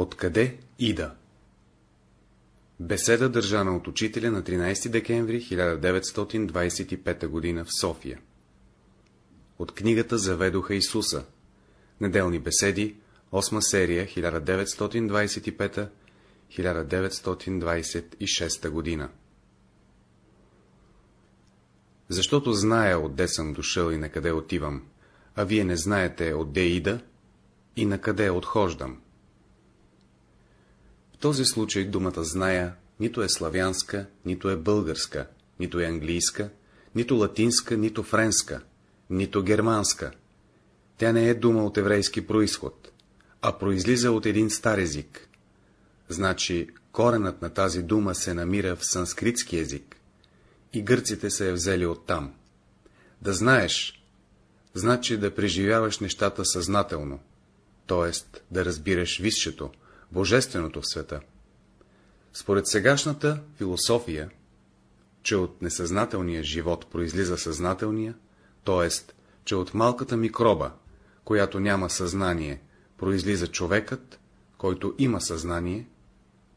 Откъде ида? Беседа държана от учителя на 13 декември 1925 г. в София. От книгата Заведоха Исуса. Неделни беседи, 8 серия, 1925-1926 година. Защото зная отде съм дошъл и на къде отивам, а вие не знаете отде ида и на къде отхождам. Този случай думата зная нито е славянска, нито е българска, нито е английска, нито латинска, нито френска, нито германска. Тя не е дума от еврейски происход, а произлиза от един стар език. Значи коренът на тази дума се намира в санскритски език и гърците се е взели оттам. Да знаеш, значи да преживяваш нещата съзнателно, т.е. да разбираш висшето, божественото в света. Според сегашната философия, че от несъзнателния живот произлиза съзнателния, т.е. че от малката микроба, която няма съзнание, произлиза човекът, който има съзнание,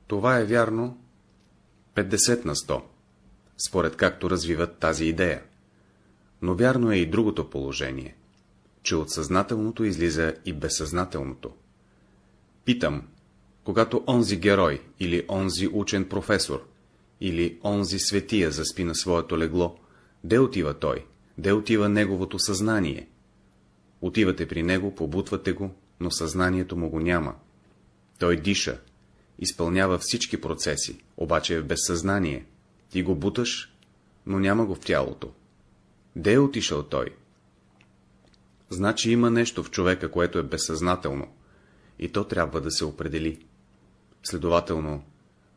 това е вярно 50 на 100, според както развиват тази идея. Но вярно е и другото положение, че от съзнателното излиза и безсъзнателното. Питам, когато онзи герой, или онзи учен професор, или онзи светия заспи на своето легло, де отива той, де отива неговото съзнание? Отивате при него, побутвате го, но съзнанието му го няма. Той диша, изпълнява всички процеси, обаче е в безсъзнание. Ти го буташ, но няма го в тялото. Де е отишъл той? Значи има нещо в човека, което е безсъзнателно, и то трябва да се определи. Следователно,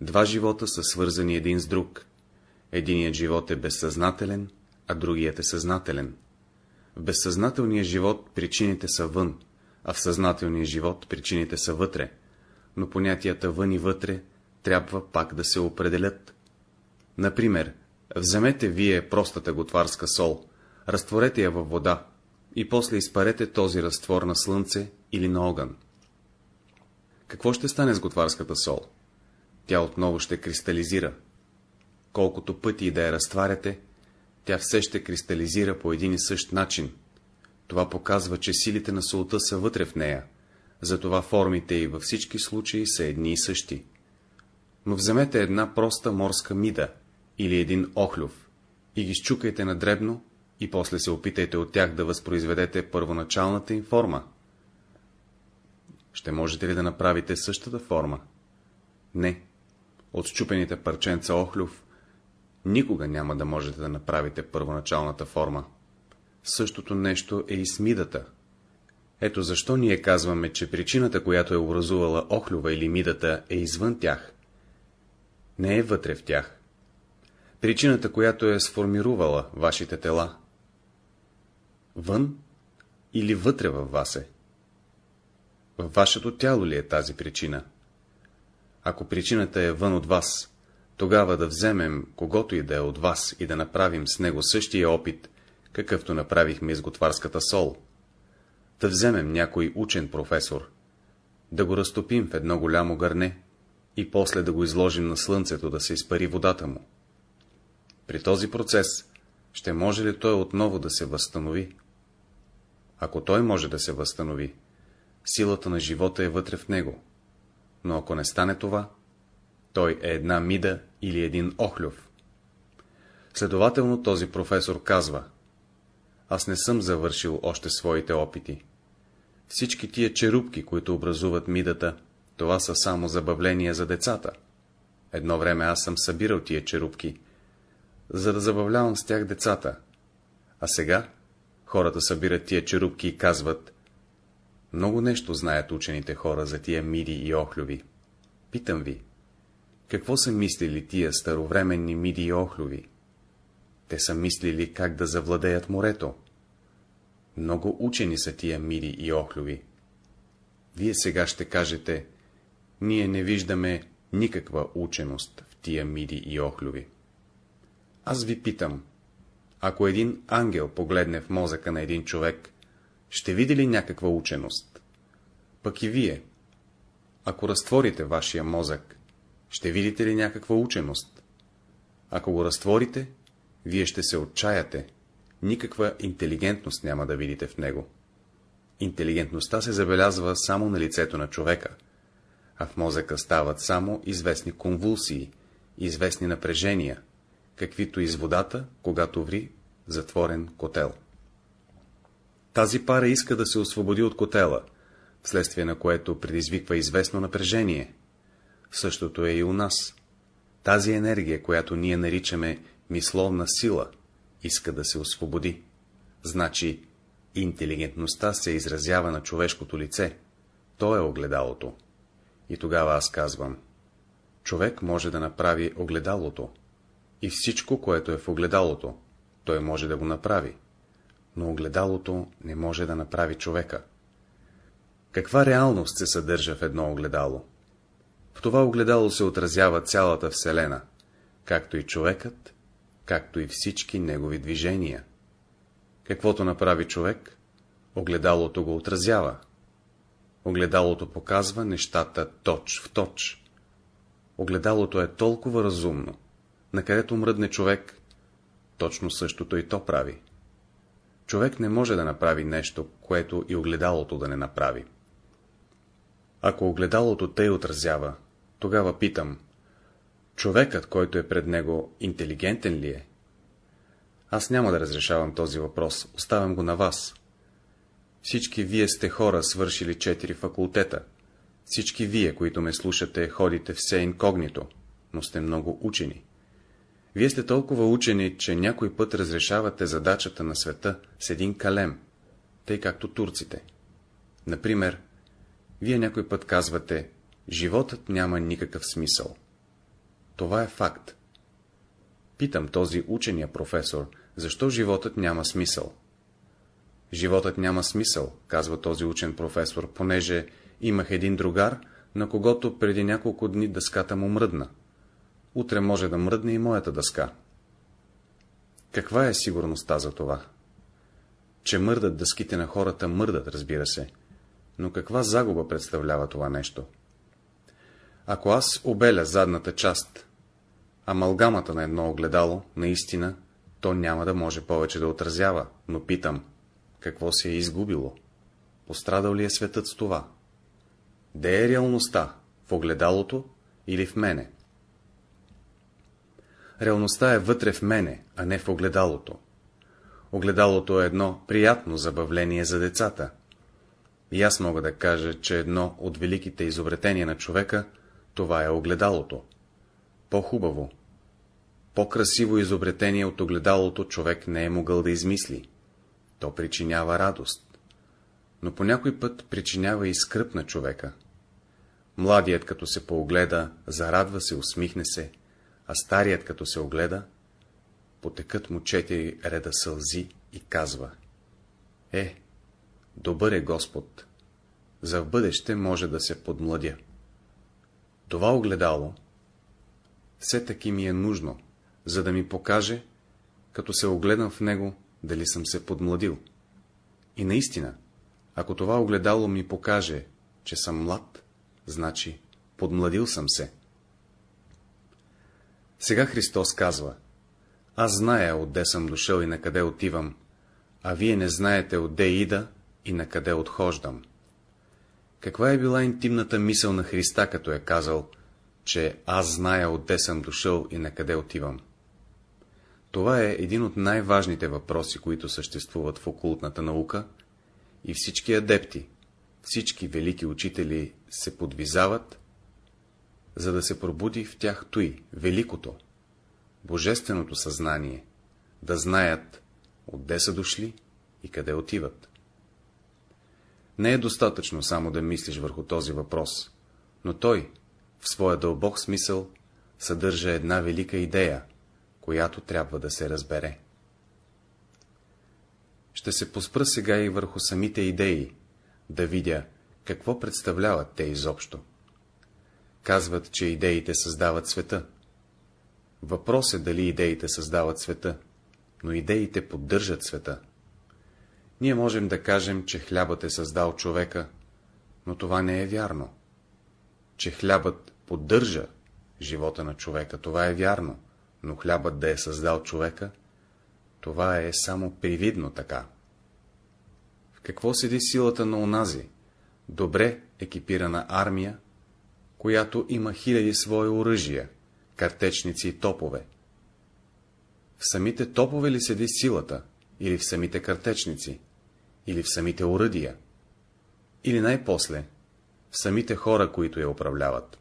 два живота са свързани един с друг. Единият живот е безсъзнателен, а другият е съзнателен. В безсъзнателния живот причините са вън, а в съзнателния живот причините са вътре, но понятията вън и вътре трябва пак да се определят. Например, вземете вие простата готварска сол, разтворете я във вода и после изпарете този разтвор на слънце или на огън. Какво ще стане с готварската сол? Тя отново ще кристализира. Колкото пъти и да я разтваряте, тя все ще кристализира по един и същ начин. Това показва, че силите на солта са вътре в нея, затова формите и във всички случаи са едни и същи. Но вземете една проста морска мида или един охлюв и ги щукайте на дребно и после се опитайте от тях да възпроизведете първоначалната им форма. Ще можете ли да направите същата форма? Не. От щупените парченца охлюв никога няма да можете да направите първоначалната форма. Същото нещо е и с мидата. Ето защо ние казваме, че причината, която е образувала охлюва или мидата, е извън тях. Не е вътре в тях. Причината, която е сформирувала вашите тела. Вън или вътре във вас е? В вашето тяло ли е тази причина? Ако причината е вън от вас, тогава да вземем когото и да е от вас и да направим с него същия опит, какъвто направихме с готварската сол. Да вземем някой учен професор, да го разтопим в едно голямо гърне и после да го изложим на слънцето да се изпари водата му. При този процес ще може ли той отново да се възстанови? Ако той може да се възстанови, силата на живота е вътре в него, но ако не стане това, той е една мида или един охлюв. Следователно този професор казва, аз не съм завършил още своите опити. Всички тия черупки, които образуват мидата, това са само забавления за децата. Едно време аз съм събирал тия черупки, за да забавлявам с тях децата. А сега хората събират тия черупки и казват, много нещо знаят учените хора за тия миди и охлюви. Питам ви, какво са мислили тия старовременни миди и охлюви? Те са мислили как да завладеят морето. Много учени са тия миди и охлюви. Вие сега ще кажете, ние не виждаме никаква ученост в тия миди и охлюви. Аз ви питам, ако един ангел погледне в мозъка на един човек, ще види ли някаква ученост? Пък и вие. Ако разтворите вашия мозък, ще видите ли някаква ученост? Ако го разтворите, вие ще се отчаяте, никаква интелигентност няма да видите в него. Интелигентността се забелязва само на лицето на човека, а в мозъка стават само известни конвулсии, известни напрежения, каквито из водата, когато ври затворен котел. Тази пара иска да се освободи от котела, вследствие на което предизвиква известно напрежение. Същото е и у нас. Тази енергия, която ние наричаме мисловна сила, иска да се освободи. Значи, интелигентността се изразява на човешкото лице. То е огледалото. И тогава аз казвам, човек може да направи огледалото. И всичко, което е в огледалото, той може да го направи. Но огледалото не може да направи човека. Каква реалност се съдържа в едно огледало? В това огледало се отразява цялата Вселена, както и човекът, както и всички негови движения. Каквото направи човек, огледалото го отразява. Огледалото показва нещата точ в точ. Огледалото е толкова разумно, накъдето мръдне човек, точно същото и то прави. Човек не може да направи нещо, което и огледалото да не направи. Ако огледалото тъй отразява, тогава питам, човекът, който е пред него, интелигентен ли е? Аз няма да разрешавам този въпрос, оставям го на вас. Всички вие сте хора, свършили четири факултета. Всички вие, които ме слушате, ходите все инкогнито, но сте много учени. Вие сте толкова учени, че някой път разрешавате задачата на света с един калем, тъй както турците. Например, вие някой път казвате, животът няма никакъв смисъл. Това е факт. Питам този учения професор, защо животът няма смисъл? Животът няма смисъл, казва този учен професор, понеже имах един другар, на когото преди няколко дни дъската му мръдна. Утре може да мръдне и моята дъска. Каква е сигурността за това? Че мърдат дъските на хората, мърдат, разбира се. Но каква загуба представлява това нещо? Ако аз обеля задната част, амалгамата на едно огледало, наистина, то няма да може повече да отразява, но питам, какво се е изгубило? Пострадал ли е светът с това? Де е реалността? В огледалото или в мене? Реалността е вътре в мене, а не в огледалото. Огледалото е едно приятно забавление за децата. И аз мога да кажа, че едно от великите изобретения на човека, това е огледалото. По-хубаво, по-красиво изобретение от огледалото човек не е могъл да измисли. То причинява радост. Но по някой път причинява и скръп на човека. Младият, като се поогледа, зарадва се, усмихне се, а старият, като се огледа, потекат му четири реда сълзи и казва Е, добър е Господ, за в бъдеще може да се подмладя. Това огледало все таки ми е нужно, за да ми покаже, като се огледам в него, дали съм се подмладил. И наистина, ако това огледало ми покаже, че съм млад, значи подмладил съм се. Сега Христос казва, аз зная, отде съм дошъл и на къде отивам, а вие не знаете отде ида и на къде отхождам. Каква е била интимната мисъл на Христа, като е казал, че аз зная отде съм дошъл и на къде отивам? Това е един от най-важните въпроси, които съществуват в окултната наука, и всички адепти, всички велики учители се подвизават, за да се пробуди в тях той, великото, божественото съзнание, да знаят, отде са дошли и къде отиват. Не е достатъчно само да мислиш върху този въпрос, но той, в своя дълбок смисъл, съдържа една велика идея, която трябва да се разбере. Ще се поспра сега и върху самите идеи, да видя, какво представляват те изобщо. Казват, че идеите създават света. Въпрос е дали идеите създават света, но идеите поддържат света. Ние можем да кажем, че хлябът е създал човека, но това не е вярно. че хлябът поддържа живота на човека, това е вярно, но хлябът да е създал човека, това е само привидно така. В какво седи силата на онази, добре екипирана армия, която има хиляди свои оръжия, картечници и топове? В самите топове ли седи силата, или в самите картечници, или в самите оръдия, или най-после в самите хора, които я управляват?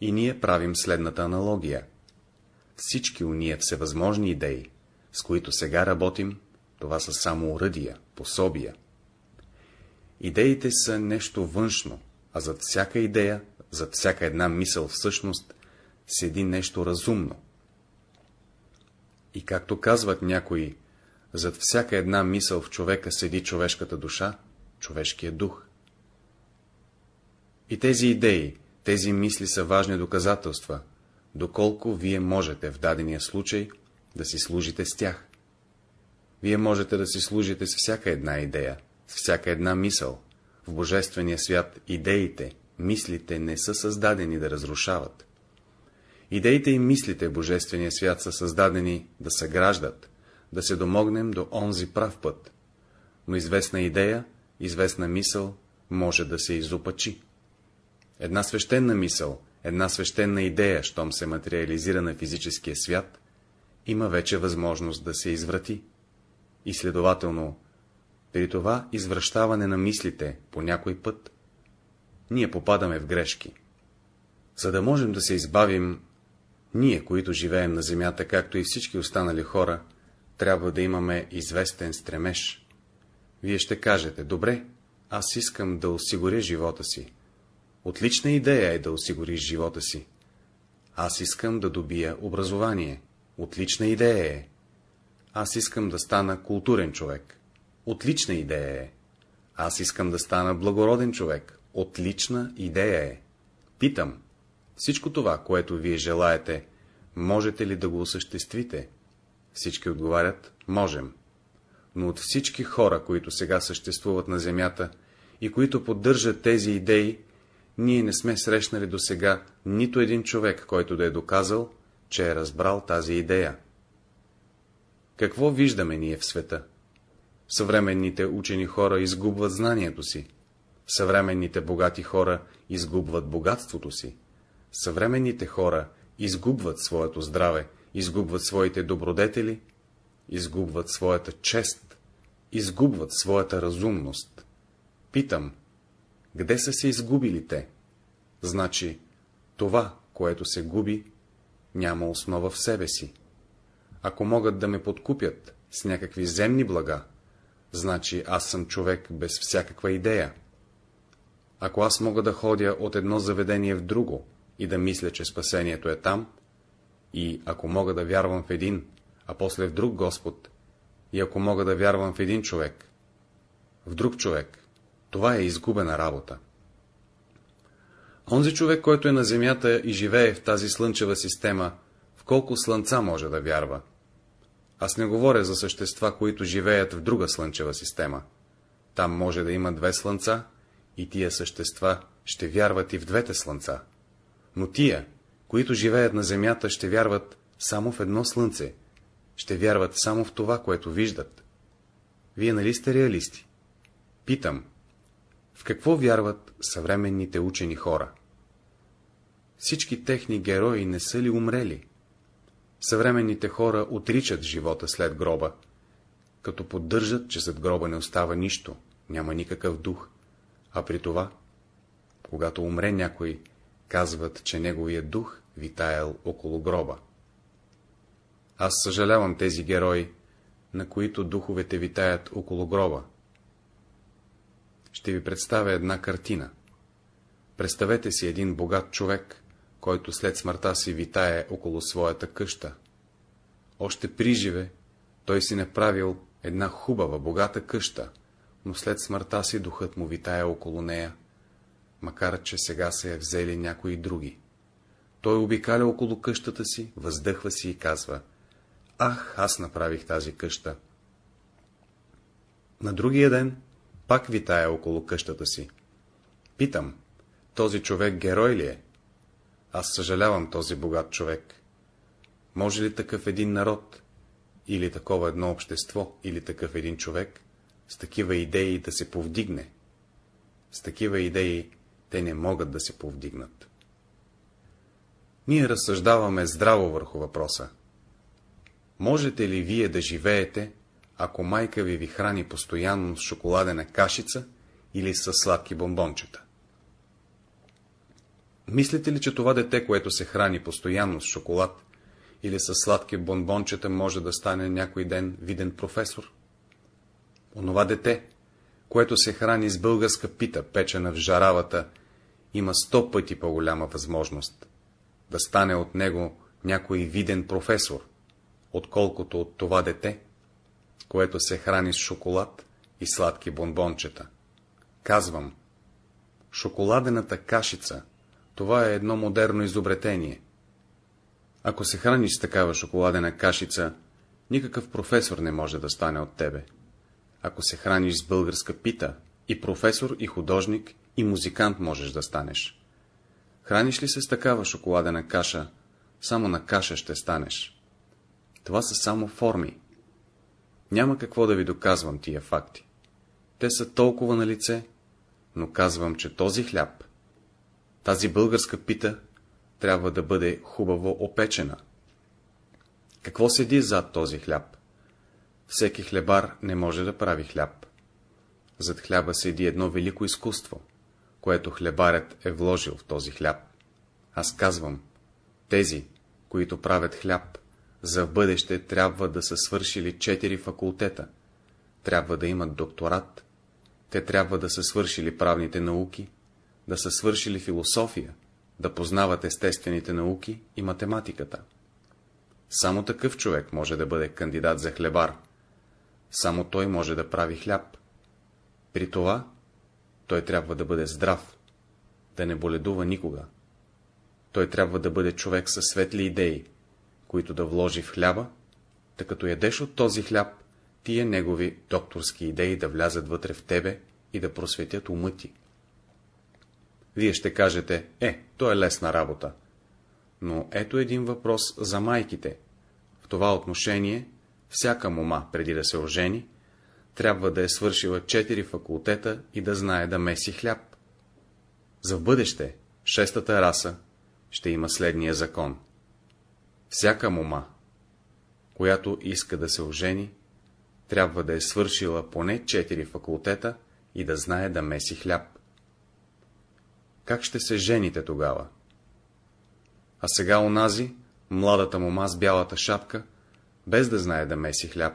И ние правим следната аналогия. Всички уния всевъзможни идеи, с които сега работим, това са само уръдия, пособия. Идеите са нещо външно, а зад всяка идея, зад всяка една мисъл всъщност, седи нещо разумно. И както казват някои, зад всяка една мисъл в човека седи човешката душа, човешкия дух. И тези идеи, тези мисли са важни доказателства, доколко вие можете в дадения случай да си служите с тях. Вие можете да си служите с всяка една идея, с всяка една мисъл. В Божествения свят идеите, мислите не са създадени да разрушават. Идеите и мислите в Божествения свят са създадени да съграждат, да се домогнем до онзи прав път. Но известна идея, известна мисъл може да се изопачи. Една свещена мисъл, една свещена идея, щом се материализира на физическия свят, има вече възможност да се изврати. И следователно, при това извръщаване на мислите по някой път, ние попадаме в грешки. За да можем да се избавим, ние, които живеем на земята, както и всички останали хора, трябва да имаме известен стремеж. Вие ще кажете, добре, аз искам да осигуря живота си. Отлична идея е да осигуриш живота си. Аз искам да добия образование. Отлична идея е. Аз искам да стана културен човек. Отлична идея е. Аз искам да стана благороден човек. Отлична идея е. Питам, всичко това, което вие желаете, можете ли да го осъществите? Всички отговарят, можем. Но от всички хора, които сега съществуват на земята и които поддържат тези идеи, ние не сме срещнали до сега нито един човек, който да е доказал, че е разбрал тази идея. Какво виждаме ние в света? Съвременните учени хора изгубват знанието си. Съвременните богати хора изгубват богатството си. Съвременните хора изгубват своето здраве, изгубват своите добродетели, изгубват своята чест, изгубват своята разумност. Питам, къде са се изгубили те? Значи, това, което се губи, няма основа в себе си. Ако могат да ме подкупят с някакви земни блага, значи аз съм човек без всякаква идея. Ако аз мога да ходя от едно заведение в друго и да мисля, че спасението е там, и ако мога да вярвам в един, а после в друг Господ, и ако мога да вярвам в един човек, в друг човек, това е изгубена работа. Онзи човек, който е на земята и живее в тази слънчева система, в колко слънца може да вярва? Аз не говоря за същества, които живеят в друга слънчева система. Там може да има две слънца и тия същества ще вярват и в двете слънца. Но тия, които живеят на земята, ще вярват само в едно слънце, ще вярват само в това, което виждат. Вие нали сте реалисти? Питам, в какво вярват съвременните учени хора? Всички техни герои не са ли умрели? Съвременните хора отричат живота след гроба, като поддържат, че след гроба не остава нищо, няма никакъв дух, а при това, когато умре някой, казват, че неговият дух витаял около гроба. Аз съжалявам тези герои, на които духовете витаят около гроба. Ще ви представя една картина. Представете си един богат човек, който след смъртта си витае около своята къща. Още приживе той си направил една хубава, богата къща, но след смъртта си духът му витае около нея, макар че сега се е взели някои други. Той обикаля около къщата си, въздъхва си и казва Ах, аз направих тази къща. На другия ден пак витая около къщата си. Питам, този човек герой ли е? Аз съжалявам този богат човек. Може ли такъв един народ, или такова едно общество, или такъв един човек, с такива идеи да се повдигне? С такива идеи те не могат да се повдигнат. Ние разсъждаваме здраво върху въпроса. Можете ли вие да живеете, ако майка ви ви храни постоянно с шоколадена кашица или с сладки бомбончета? Мислите ли, че това дете, което се храни постоянно с шоколад или с сладки бомбончета, може да стане някой ден виден професор? Онова дете, което се храни с българска пита, печена в жаравата, има сто пъти по-голяма възможност да стане от него някой виден професор, отколкото от това дете, което се храни с шоколад и сладки бомбончета. Казвам, шоколадената кашица, това е едно модерно изобретение. Ако се храниш с такава шоколадена кашица, никакъв професор не може да стане от тебе. Ако се храниш с българска пита, и професор, и художник, и музикант можеш да станеш. Храниш ли се с такава шоколадена каша, само на каша ще станеш. Това са само форми. Няма какво да ви доказвам тия факти. Те са толкова на лице, но казвам, че този хляб, тази българска пита, трябва да бъде хубаво опечена. Какво седи зад този хляб? Всеки хлебар не може да прави хляб. Зад хляба седи едно велико изкуство, което хлебарят е вложил в този хляб. Аз казвам, тези, които правят хляб, за бъдеще трябва да са свършили четири факултета, трябва да имат докторат, те трябва да са свършили правните науки, да са свършили философия, да познават естествените науки и математиката. Само такъв човек може да бъде кандидат за хлебар. Само той може да прави хляб. При това той трябва да бъде здрав, да не боледува никога. Той трябва да бъде човек със светли идеи, които да вложи в хляба, тъй като ядеш от този хляб, тия негови докторски идеи да влязат вътре в тебе и да просветят ума ти. Вие ще кажете, е, то е лесна работа. Но ето един въпрос за майките. В това отношение, всяка мома, преди да се ожени, трябва да е свършила четири факултета и да знае да меси хляб. За в бъдеще, шестата раса ще има следния закон. Всяка мома, която иска да се ожени, трябва да е свършила поне четири факултета и да знае да меси хляб. Как ще се жените тогава? А сега онази, младата мома с бялата шапка, без да знае да меси хляб,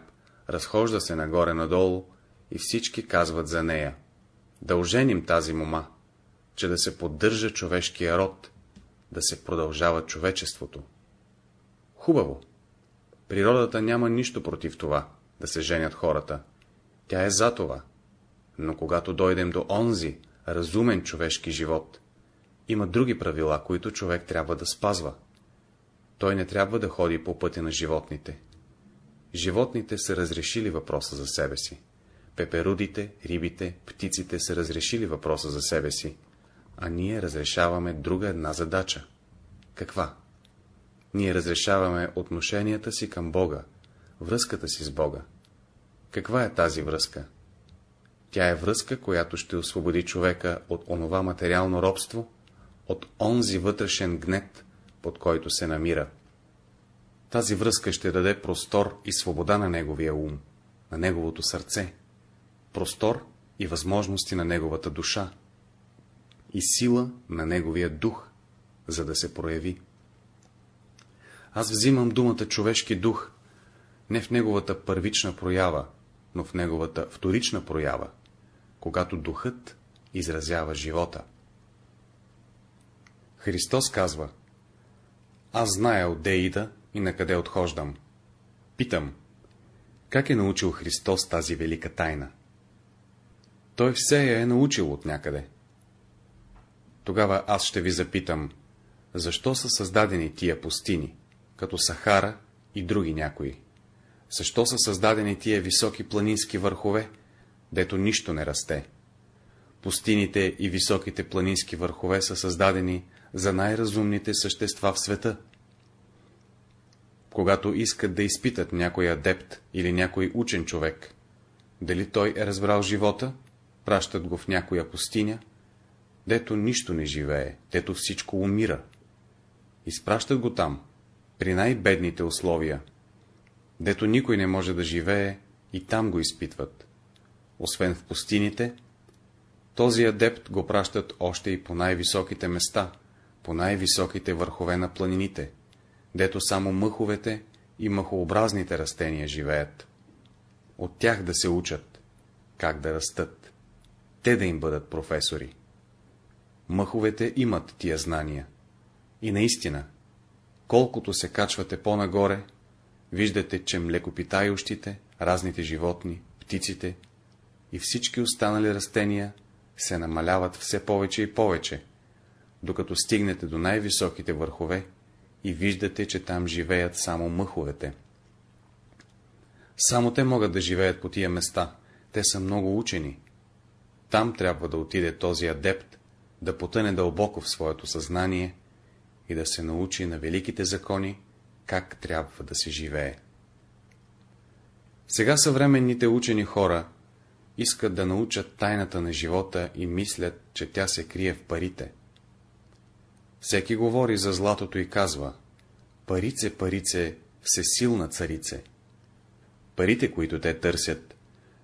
разхожда се нагоре-надолу и всички казват за нея. Да оженим тази мома, че да се поддържа човешкия род, да се продължава човечеството. Хубаво. Природата няма нищо против това, да се женят хората. Тя е за това. Но когато дойдем до онзи, разумен човешки живот, има други правила, които човек трябва да спазва. Той не трябва да ходи по пътя на животните. Животните са разрешили въпроса за себе си. Пеперудите, рибите, птиците са разрешили въпроса за себе си, а ние разрешаваме друга една задача. Каква? Ние разрешаваме отношенията си към Бога, връзката си с Бога. Каква е тази връзка? Тя е връзка, която ще освободи човека от онова материално робство, от онзи вътрешен гнет, под който се намира. Тази връзка ще даде простор и свобода на неговия ум, на неговото сърце, простор и възможности на неговата душа и сила на неговия дух, за да се прояви. Аз взимам думата човешки дух, не в неговата първична проява, но в неговата вторична проява, когато духът изразява живота. Христос казва, аз зная отде ида и на къде отхождам. Питам, как е научил Христос тази велика тайна? Той все я е научил от някъде. Тогава аз ще ви запитам, защо са създадени тия пустини, като Сахара и други някои? Защо са създадени тия високи планински върхове, дето нищо не расте? Пустините и високите планински върхове са създадени за най-разумните същества в света. Когато искат да изпитат някой адепт или някой учен човек, дали той е разбрал живота, пращат го в някоя пустиня, дето нищо не живее, дето всичко умира. Изпращат го там, при най-бедните условия, дето никой не може да живее, и там го изпитват. Освен в пустините, този адепт го пращат още и по най-високите места, по най-високите върхове на планините, дето само мъховете и мъхообразните растения живеят. От тях да се учат, как да растат, те да им бъдат професори. Мъховете имат тия знания. И наистина, колкото се качвате по-нагоре, виждате, че млекопитающите, разните животни, птиците и всички останали растения се намаляват все повече и повече, докато стигнете до най-високите върхове и виждате, че там живеят само мъховете. Само те могат да живеят по тия места, те са много учени. Там трябва да отиде този адепт, да потъне дълбоко в своето съзнание и да се научи на великите закони, как трябва да се живее. Сега съвременните учени хора искат да научат тайната на живота и мислят, че тя се крие в парите. Всеки говори за златото и казва Парице, парице, всесилна царице. Парите, които те търсят,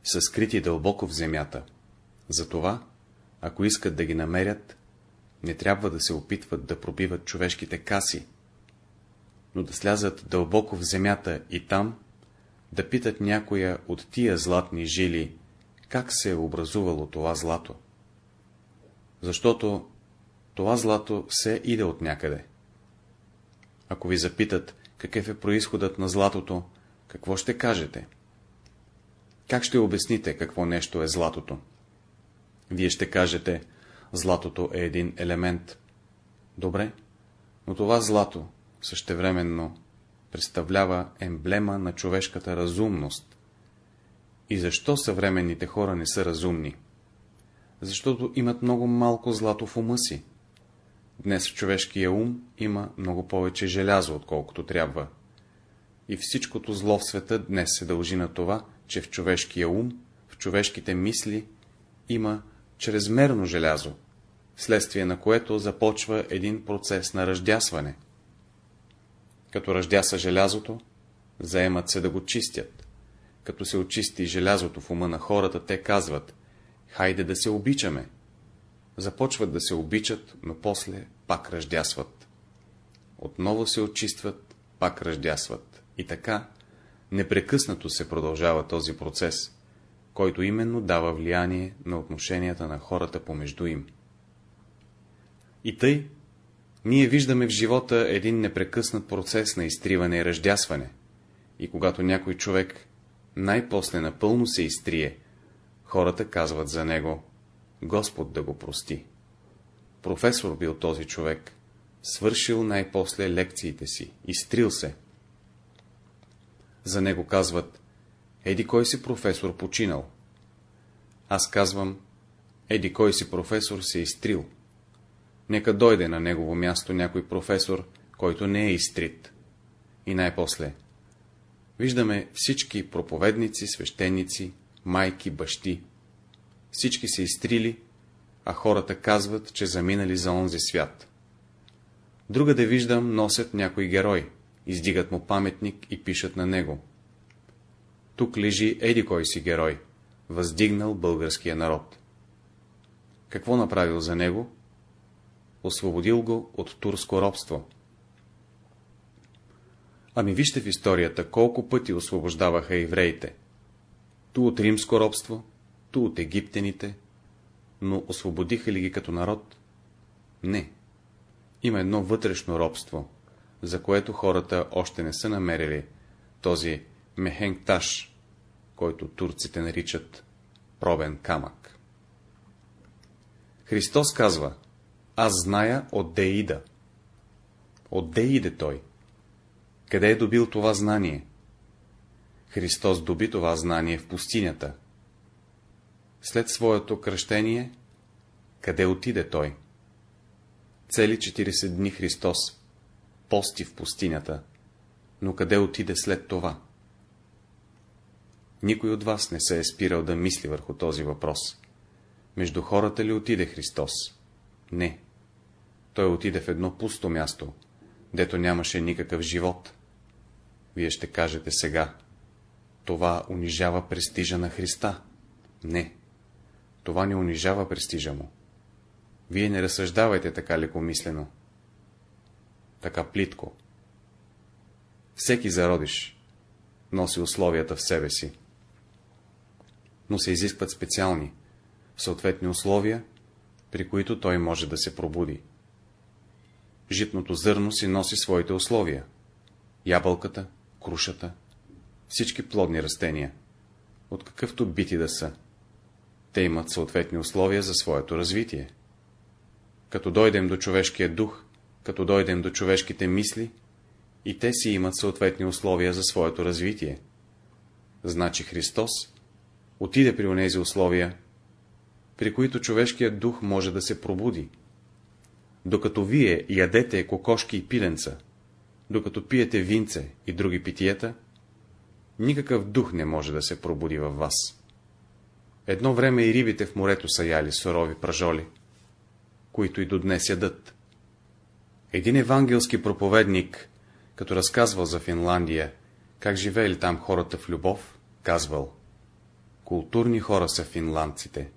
са скрити дълбоко в земята. Затова, ако искат да ги намерят, не трябва да се опитват да пробиват човешките каси, но да слязат дълбоко в земята и там да питат някоя от тия златни жили, как се е образувало това злато. Защото това злато се иде от някъде. Ако ви запитат, какъв е происходът на златото, какво ще кажете? Как ще обясните какво нещо е златото? Вие ще кажете, златото е един елемент. Добре, но това злато същевременно представлява емблема на човешката разумност. И защо съвременните хора не са разумни? Защото имат много малко злато в ума си. Днес в човешкия ум има много повече желязо, отколкото трябва. И всичкото зло в света днес се дължи на това, че в човешкия ум, в човешките мисли има чрезмерно желязо, вследствие на което започва един процес на ръждясване. Като ръждяса желязото, заемат се да го чистят. Като се очисти желязото в ума на хората, те казват, хайде да се обичаме. Започват да се обичат, но после пак ръждясват. Отново се очистват, пак ръждясват. И така, непрекъснато се продължава този процес, който именно дава влияние на отношенията на хората помежду им. И тъй, ние виждаме в живота един непрекъснат процес на изтриване и ръждясване. И когато някой човек най-после напълно се изтрие, хората казват за него, Господ да го прости. Професор бил този човек, свършил най-после лекциите си, изтрил се. За него казват, еди кой си професор починал. Аз казвам, еди кой си професор се изтрил. Нека дойде на негово място някой професор, който не е изтрит. И най-после. Виждаме всички проповедници, свещеници, майки, бащи. Всички се изтрили, а хората казват, че заминали за онзи свят. Друга да виждам, носят някой герой, издигат му паметник и пишат на него. Тук лежи еди кой си герой, въздигнал българския народ. Какво направил за него? освободил го от турско робство. Ами вижте в историята, колко пъти освобождаваха евреите. Ту от римско робство, ту от египтяните, но освободиха ли ги като народ? Не. Има едно вътрешно робство, за което хората още не са намерили този мехенкташ, който турците наричат пробен камък. Христос казва, аз зная отде ида. Отде иде той? Къде е добил това знание? Христос доби това знание в пустинята. След своето кръщение, къде отиде той? Цели 40 дни Христос пости в пустинята, но къде отиде след това? Никой от вас не се е спирал да мисли върху този въпрос. Между хората ли отиде Христос? Не. Той отиде в едно пусто място, дето нямаше никакъв живот. Вие ще кажете сега, това унижава престижа на Христа. Не, това не унижава престижа му. Вие не разсъждавайте така лекомислено, така плитко. Всеки зародиш носи условията в себе си, но се изискват специални, съответни условия, при които той може да се пробуди. Житното зърно си носи своите условия. Ябълката, крушата, всички плодни растения, от какъвто бити да са. Те имат съответни условия за своето развитие. Като дойдем до човешкия дух, като дойдем до човешките мисли, и те си имат съответни условия за своето развитие. Значи Христос отиде при онези условия, при които човешкият дух може да се пробуди. Докато вие ядете кокошки и пиленца, докато пиете винце и други питиета, никакъв дух не може да се пробуди във вас. Едно време и рибите в морето са яли сурови пражоли, които и до днес ядат. Един евангелски проповедник, като разказвал за Финландия, как живеели там хората в любов, казвал Културни хора са финландците.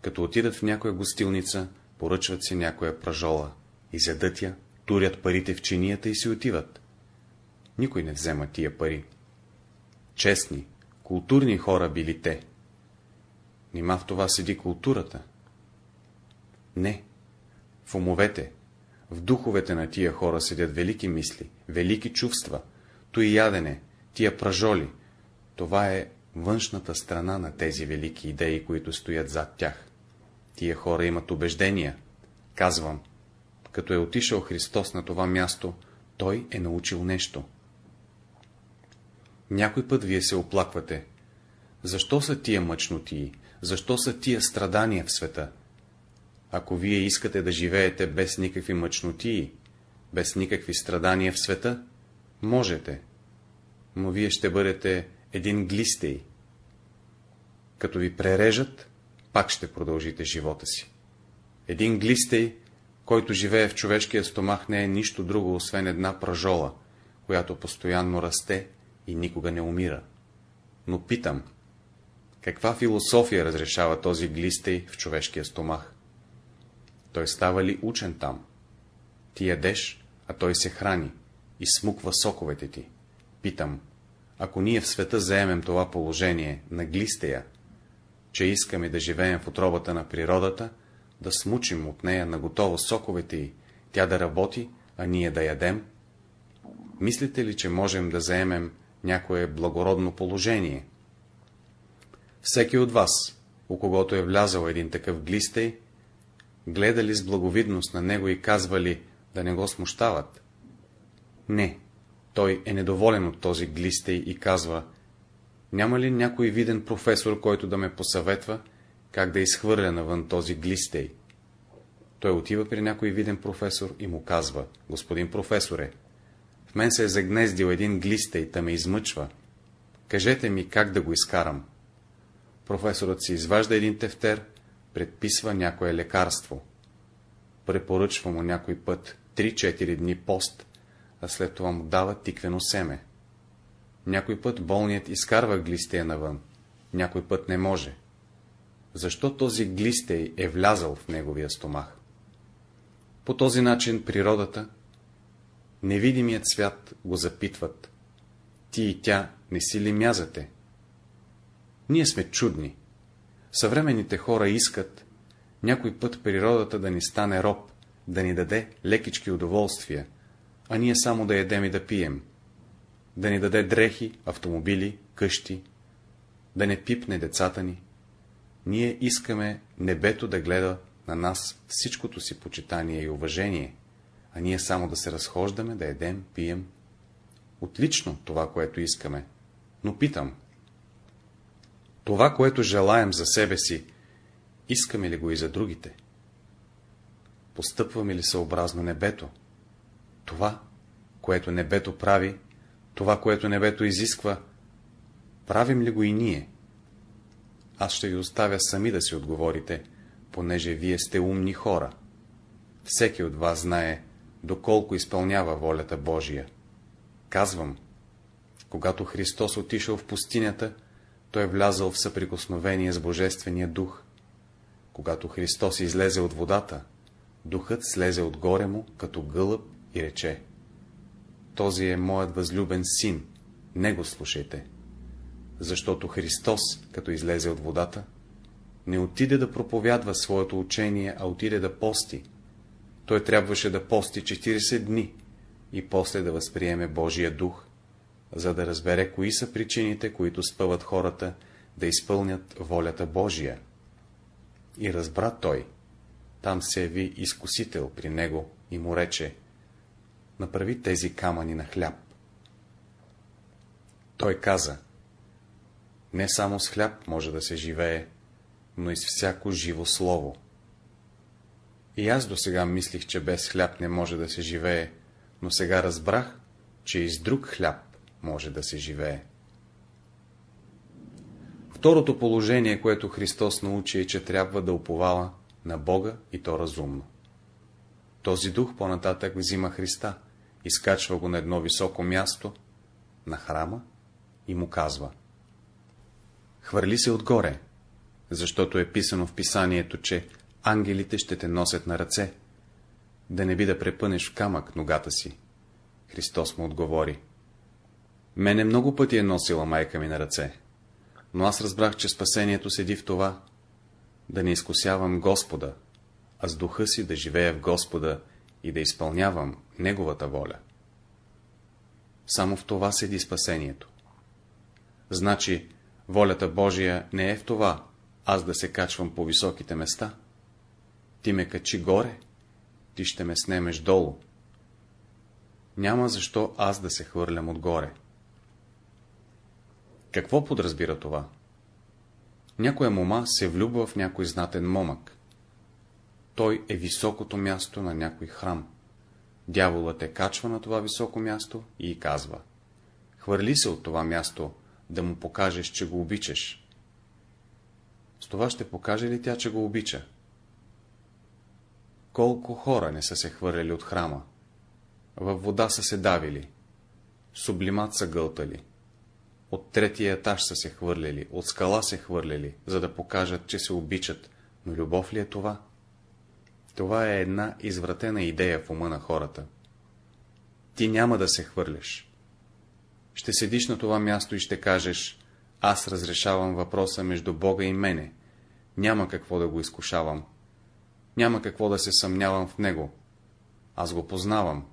Като отидат в някоя гостилница, поръчват си някоя пражола, изядат я, турят парите в чинията и си отиват. Никой не взема тия пари. Честни, културни хора били те. Нима в това седи културата? Не. В умовете, в духовете на тия хора седят велики мисли, велики чувства, то и ядене, тия пражоли. Това е външната страна на тези велики идеи, които стоят зад тях. Тия хора имат убеждения. Казвам, като е отишъл Христос на това място, той е научил нещо. Някой път вие се оплаквате. Защо са тия мъчнотии? Защо са тия страдания в света? Ако вие искате да живеете без никакви мъчнотии, без никакви страдания в света, можете, но вие ще бъдете един глистей. Като ви прережат, пак ще продължите живота си. Един глистей, който живее в човешкия стомах, не е нищо друго, освен една пражола, която постоянно расте и никога не умира. Но питам, каква философия разрешава този глистей в човешкия стомах? Той става ли учен там? Ти ядеш, а той се храни и смуква соковете ти. Питам, ако ние в света заемем това положение на глистея, че искаме да живеем в отробата на природата, да смучим от нея на готово соковете й, тя да работи, а ние да ядем? Мислите ли, че можем да заемем някое благородно положение? Всеки от вас, у когото е влязал един такъв глистей, гледали с благовидност на него и казвали да не го смущават? Не, той е недоволен от този глистей и казва, няма ли някой виден професор, който да ме посъветва, как да изхвърля навън този глистей? Той отива при някой виден професор и му казва, господин професоре, в мен се е загнездил един глистей, та ме измъчва. Кажете ми как да го изкарам. Професорът си изважда един тефтер, предписва някое лекарство. Препоръчва му някой път 3-4 дни пост, а след това му дава тиквено семе. Някой път болният изкарва глистея навън, някой път не може. Защо този глистей е влязал в неговия стомах? По този начин природата, невидимият свят го запитват. Ти и тя не си ли мязате? Ние сме чудни. Съвременните хора искат някой път природата да ни стане роб, да ни даде лекички удоволствия, а ние само да едем и да пием да ни даде дрехи, автомобили, къщи, да не пипне децата ни. Ние искаме небето да гледа на нас всичкото си почитание и уважение, а ние само да се разхождаме, да едем, пием. Отлично това, което искаме, но питам. Това, което желаем за себе си, искаме ли го и за другите? постъпваме ли съобразно небето? Това, което небето прави, това, което небето изисква, правим ли го и ние? Аз ще ви оставя сами да си отговорите, понеже вие сте умни хора. Всеки от вас знае, доколко изпълнява волята Божия. Казвам, когато Христос отишъл в пустинята, той е влязъл в съприкосновение с Божествения дух. Когато Христос излезе от водата, духът слезе отгоре му, като гълъб и рече Този е моят възлюбен син, не го слушайте. Защото Христос, като излезе от водата, не отиде да проповядва своето учение, а отиде да пости. Той трябваше да пости 40 дни и после да възприеме Божия дух, за да разбере кои са причините, които спъват хората да изпълнят волята Божия. И разбра той. Там се яви изкусител при него и му рече, направи тези камъни на хляб. Той каза, не само с хляб може да се живее, но и с всяко живо слово. И аз до сега мислих, че без хляб не може да се живее, но сега разбрах, че и с друг хляб може да се живее. Второто положение, което Христос научи е, че трябва да уповава на Бога и то разумно. Този дух по-нататък взима Христа, изкачва го на едно високо място, на храма и му казва Хвърли се отгоре, защото е писано в писанието, че ангелите ще те носят на ръце, да не би да препънеш в камък ногата си. Христос му отговори. Мене много пъти е носила майка ми на ръце, но аз разбрах, че спасението седи в това, да не изкусявам Господа, а с духа си да живея в Господа и да изпълнявам Неговата воля. Само в това седи спасението. Значи, волята Божия не е в това, аз да се качвам по високите места. Ти ме качи горе, ти ще ме снемеш долу. Няма защо аз да се хвърлям отгоре. Какво подразбира това? Някоя мома се влюбва в някой знатен момък. Той е високото място на някой храм. Дяволът те качва на това високо място и казва. Хвърли се от това място, да му покажеш, че го обичаш. С това ще покаже ли тя, че го обича? Колко хора не са се хвърляли от храма? Във вода са се давили, сублимат са гълтали, от третия етаж са се хвърляли, от скала се хвърляли, за да покажат, че се обичат, но любов ли е това? Това е една извратена идея в ума на хората. Ти няма да се хвърляш. Ще седиш на това място и ще кажеш, аз разрешавам въпроса между Бога и мене. Няма какво да го изкушавам. Няма какво да се съмнявам в него. Аз го познавам.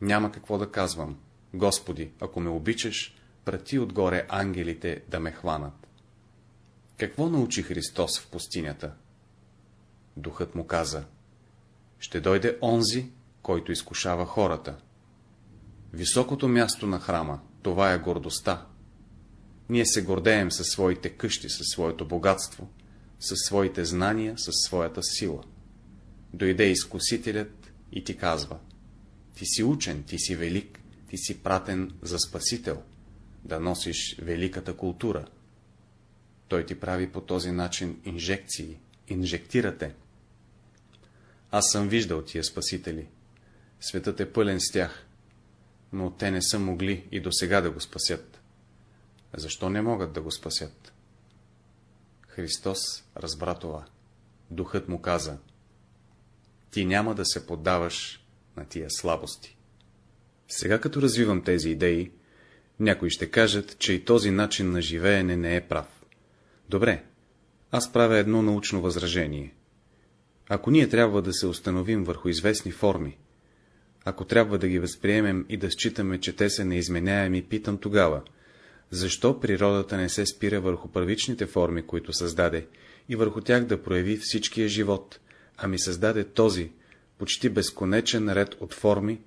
Няма какво да казвам. Господи, ако ме обичаш, прати отгоре ангелите да ме хванат. Какво научи Христос в пустинята? Духът му каза, ще дойде онзи, който изкушава хората. Високото място на храма, това е гордостта. Ние се гордеем със своите къщи, със своето богатство, със своите знания, със своята сила. Дойде изкусителят и ти казва, ти си учен, ти си велик, ти си пратен за спасител да носиш великата култура. Той ти прави по този начин инжекции, инжектирате. Аз съм виждал тия спасители. Светът е пълен с тях, но те не са могли и до сега да го спасят. Защо не могат да го спасят? Христос разбра това. Духът му каза, ти няма да се поддаваш на тия слабости. Сега като развивам тези идеи, някои ще кажат, че и този начин на живеене не е прав. Добре, аз правя едно научно възражение. Ако ние трябва да се установим върху известни форми, ако трябва да ги възприемем и да считаме, че те са неизменяеми, питам тогава, защо природата не се спира върху първичните форми, които създаде, и върху тях да прояви всичкия живот, а ми създаде този, почти безконечен ред от форми,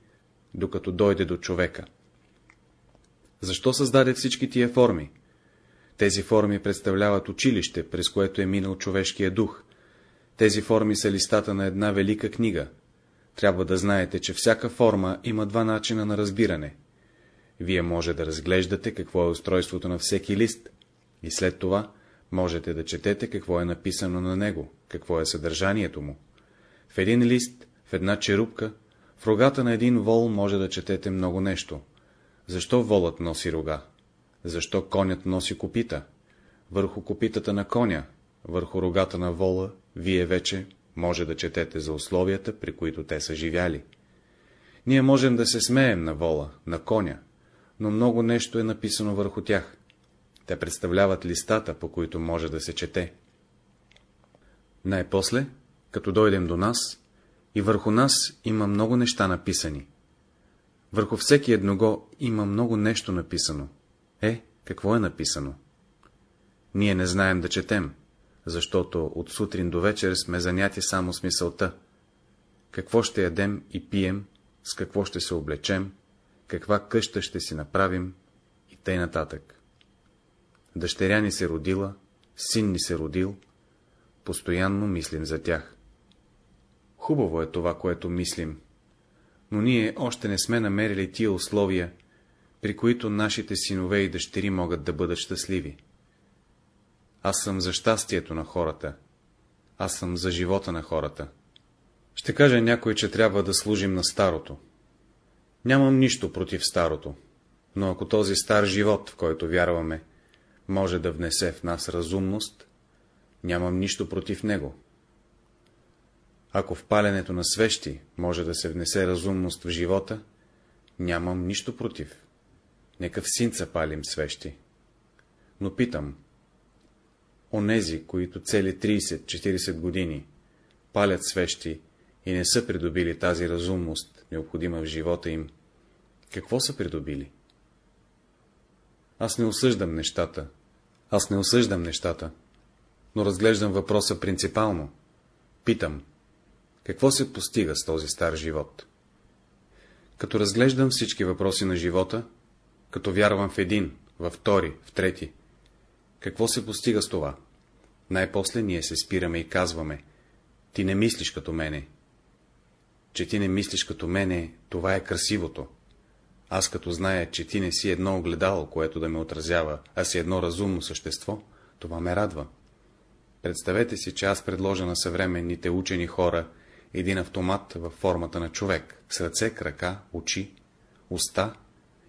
докато дойде до човека. Защо създаде всички тия форми? Тези форми представляват училище, през което е минал човешкия дух. Тези форми са листата на една велика книга. Трябва да знаете, че всяка форма има два начина на разбиране. Вие може да разглеждате какво е устройството на всеки лист и след това можете да четете какво е написано на него, какво е съдържанието му. В един лист, в една черупка, в рогата на един вол може да четете много нещо. Защо волът носи рога? Защо конят носи копита? Върху копитата на коня, върху рогата на вола, вие вече може да четете за условията, при които те са живяли. Ние можем да се смеем на вола, на коня, но много нещо е написано върху тях. Те представляват листата, по които може да се чете. Най-после, като дойдем до нас, и върху нас има много неща написани. Върху всеки едного има много нещо написано. Е, какво е написано? Ние не знаем да четем, защото от сутрин до вечер сме заняти само с мисълта. Какво ще ядем и пием, с какво ще се облечем, каква къща ще си направим и тъй нататък. Дъщеря ни се родила, син ни се родил, постоянно мислим за тях. Хубаво е това, което мислим, но ние още не сме намерили тия условия, при които нашите синове и дъщери могат да бъдат щастливи. Аз съм за щастието на хората. Аз съм за живота на хората. Ще каже някой, че трябва да служим на старото. Нямам нищо против старото, но ако този стар живот, в който вярваме, може да внесе в нас разумност, нямам нищо против него. Ако в паленето на свещи може да се внесе разумност в живота, нямам нищо против. Нека в синца палим свещи. Но питам, онези, които цели 30-40 години палят свещи и не са придобили тази разумност, необходима в живота им, какво са придобили? Аз не осъждам нещата. Аз не осъждам нещата, но разглеждам въпроса принципално. Питам, какво се постига с този стар живот? Като разглеждам всички въпроси на живота, като вярвам в един, във втори, в трети, какво се постига с това? Най-после ние се спираме и казваме, ти не мислиш като мене. Че ти не мислиш като мене, това е красивото. Аз като зная, че ти не си едно огледало, което да ме отразява, а си едно разумно същество, това ме радва. Представете си, че аз предложа на съвременните учени хора един автомат във формата на човек, с ръце, крака, очи, уста,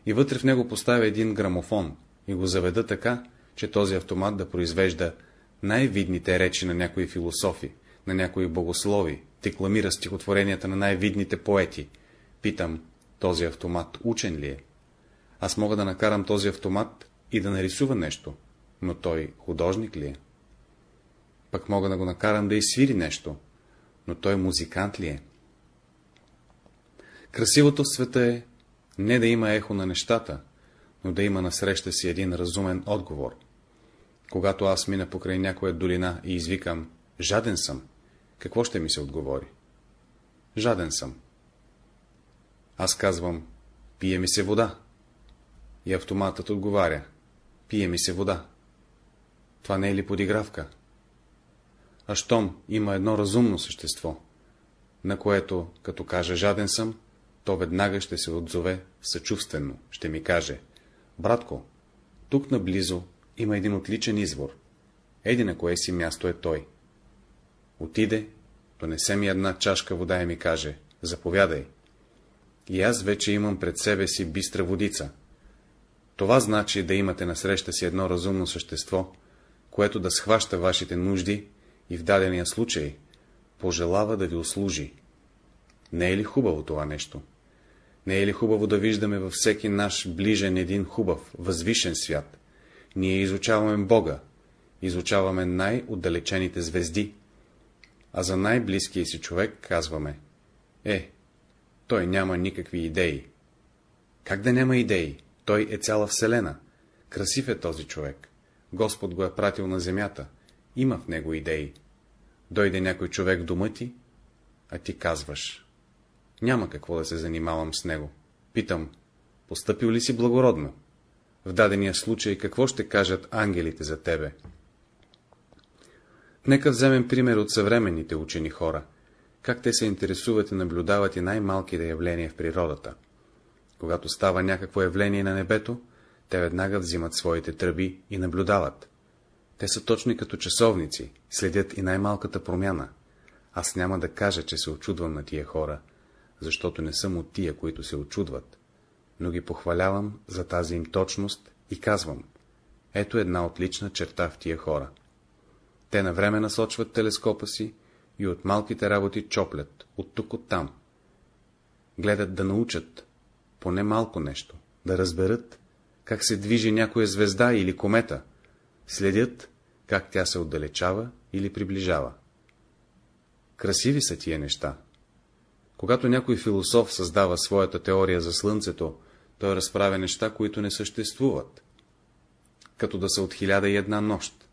и вътре в него поставя един грамофон и го заведа така, че този автомат да произвежда най-видните речи на някои философи, на някои богослови, декламира стихотворенията на най-видните поети. Питам, този автомат учен ли е? Аз мога да накарам този автомат и да нарисува нещо, но той художник ли е? Пък мога да го накарам да изсвири нещо, но той музикант ли е? Красивото в света е не да има ехо на нещата, но да има насреща си един разумен отговор. Когато аз мина покрай някоя долина и извикам «Жаден съм», какво ще ми се отговори? Жаден съм. Аз казвам «Пие ми се вода». И автоматът отговаря «Пие ми се вода». Това не е ли подигравка? А щом има едно разумно същество, на което, като кажа жаден съм, то веднага ще се отзове съчувствено, ще ми каже, братко, тук наблизо има един отличен извор, еди на кое си място е той. Отиде, донесе ми една чашка вода и ми каже, заповядай. И аз вече имам пред себе си бистра водица. Това значи да имате насреща си едно разумно същество, което да схваща вашите нужди и в дадения случай пожелава да ви услужи. Не е ли хубаво това нещо? Не е ли хубаво да виждаме във всеки наш ближен един хубав, възвишен свят? Ние изучаваме Бога, изучаваме най-отдалечените звезди, а за най-близкия си човек казваме, е, той няма никакви идеи. Как да няма идеи? Той е цяла вселена. Красив е този човек. Господ го е пратил на земята. Има в него идеи. Дойде някой човек в дома ти, а ти казваш. Няма какво да се занимавам с него. Питам, постъпил ли си благородно? В дадения случай какво ще кажат ангелите за тебе? Нека вземем пример от съвременните учени хора, как те се интересуват и наблюдават и най-малките явления в природата. Когато става някакво явление на небето, те веднага взимат своите тръби и наблюдават. Те са точни като часовници, следят и най-малката промяна. Аз няма да кажа, че се очудвам на тия хора, защото не съм от тия, които се очудват, но ги похвалявам за тази им точност и казвам, ето една отлична черта в тия хора. Те навреме насочват телескопа си и от малките работи чоплят, от тук от там. Гледат да научат, поне малко нещо, да разберат, как се движи някоя звезда или комета, следят, как тя се отдалечава или приближава. Красиви са тия неща. Когато някой философ създава своята теория за Слънцето, той разправя неща, които не съществуват, като да са от хиляда и една нощ.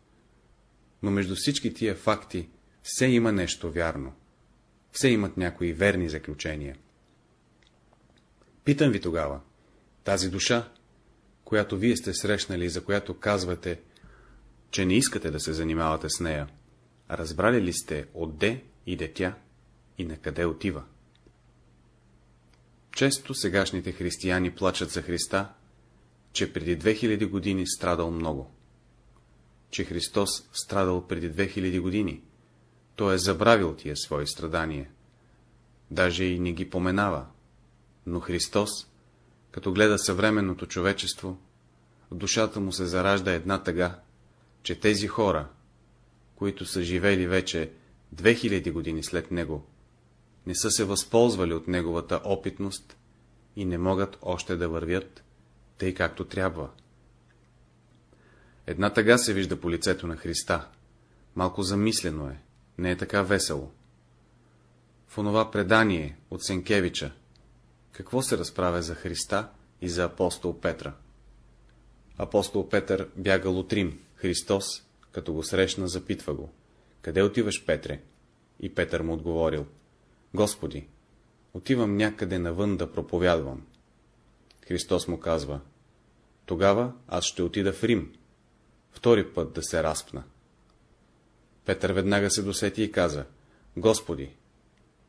Но между всички тия факти все има нещо вярно. Все имат някои верни заключения. Питам ви тогава, тази душа, която вие сте срещнали и за която казвате, че не искате да се занимавате с нея, разбрали ли сте отде иде тя и на къде отива? Често сегашните християни плачат за Христа, че преди 2000 години страдал много. Че Христос страдал преди 2000 години, той е забравил тия свои страдания. Даже и не ги поменава. Но Христос, като гледа съвременното човечество, в душата му се заражда една тъга, че тези хора, които са живели вече 2000 години след него, не са се възползвали от неговата опитност и не могат още да вървят, тъй както трябва. Една тъга се вижда по лицето на Христа. Малко замислено е, не е така весело. В онова предание от Сенкевича, какво се разправя за Христа и за апостол Петра? Апостол Петър бягал от Рим, Христос, като го срещна, запитва го. Къде отиваш, Петре? И Петър му отговорил. Господи, отивам някъде навън да проповядвам. Христос му казва. Тогава аз ще отида в Рим. Втори път да се разпна. Петър веднага се досети и каза. Господи,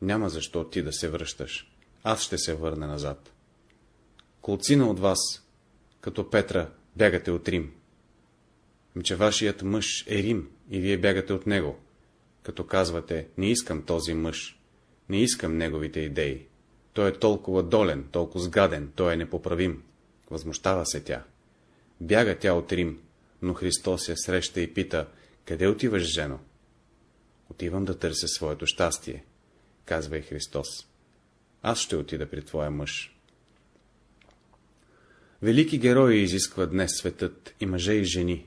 няма защо ти да се връщаш. Аз ще се върна назад. Колцина от вас, като Петра, бягате от Рим. Че вашият мъж е Рим и вие бягате от него, като казвате, не искам този мъж, не искам неговите идеи. Той е толкова долен, толкова сгаден, той е непоправим. Възмущава се тя. Бяга тя от Рим, но Христос я среща и пита, къде отиваш, жено? Отивам да търся своето щастие, казва и Христос. Аз ще отида при твоя мъж. Велики герои изисква днес светът, и мъже и жени.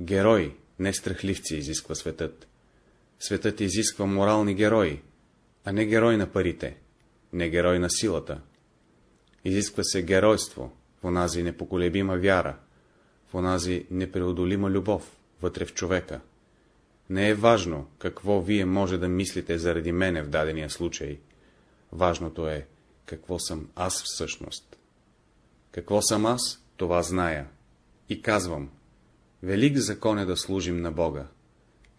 Герои, не страхливци, изисква светът. Светът изисква морални герои, а не герой на парите, не герой на силата. Изисква се геройство, в онази непоколебима вяра, в онази непреодолима любов, вътре в човека. Не е важно, какво вие може да мислите заради мене в дадения случай. Важното е, какво съм аз всъщност. Какво съм аз, това зная. И казвам, велик закон е да служим на Бога.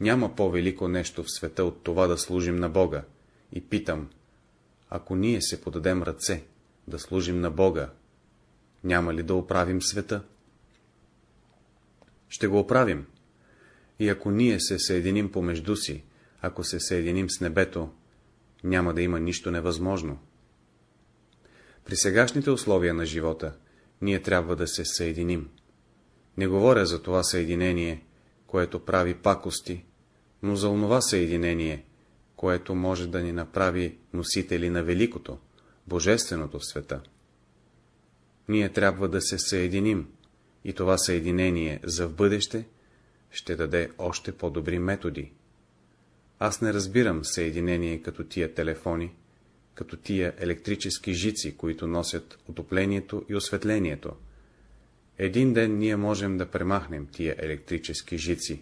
Няма по-велико нещо в света от това да служим на Бога. И питам, ако ние се подадем ръце да служим на Бога, няма ли да оправим света? Ще го оправим. И ако ние се съединим помежду си, ако се съединим с небето, няма да има нищо невъзможно. При сегашните условия на живота, ние трябва да се съединим. Не говоря за това съединение, което прави пакости, но за онова съединение, което може да ни направи носители на великото, божественото в света. Ние трябва да се съединим, и това съединение за в бъдеще ще даде още по-добри методи. Аз не разбирам съединение като тия телефони, като тия електрически жици, които носят отоплението и осветлението. Един ден ние можем да премахнем тия електрически жици,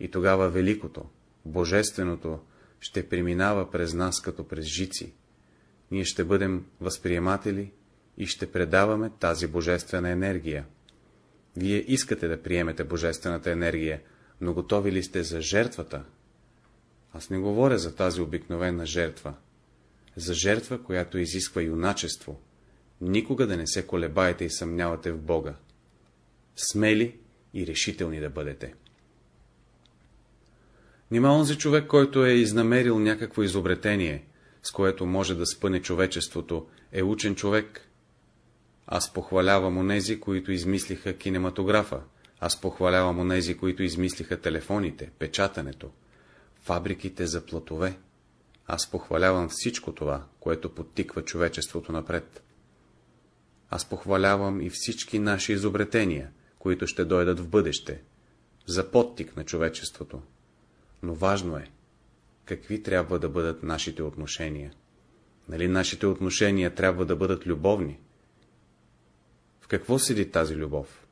и тогава великото, божественото, ще преминава през нас като през жици. Ние ще бъдем възприематели и ще предаваме тази божествена енергия. Вие искате да приемете божествената енергия, но готови ли сте за жертвата, Аз не говоря за тази обикновена жертва. За жертва, която изисква юначество. Никога да не се колебаете и съмнявате в Бога. Смели и решителни да бъдете. Нима онзи човек, който е изнамерил някакво изобретение, с което може да спъне човечеството, е учен човек. Аз похвалявам онези, които измислиха кинематографа. Аз похвалявам онези, които измислиха телефоните, печатането, фабриките за платове. Аз похвалявам всичко това, което подтиква човечеството напред. Аз похвалявам и всички наши изобретения, които ще дойдат в бъдеще, за подтик на човечеството. Но важно е, какви трябва да бъдат нашите отношения. Нали нашите отношения трябва да бъдат любовни? В какво седи тази любов?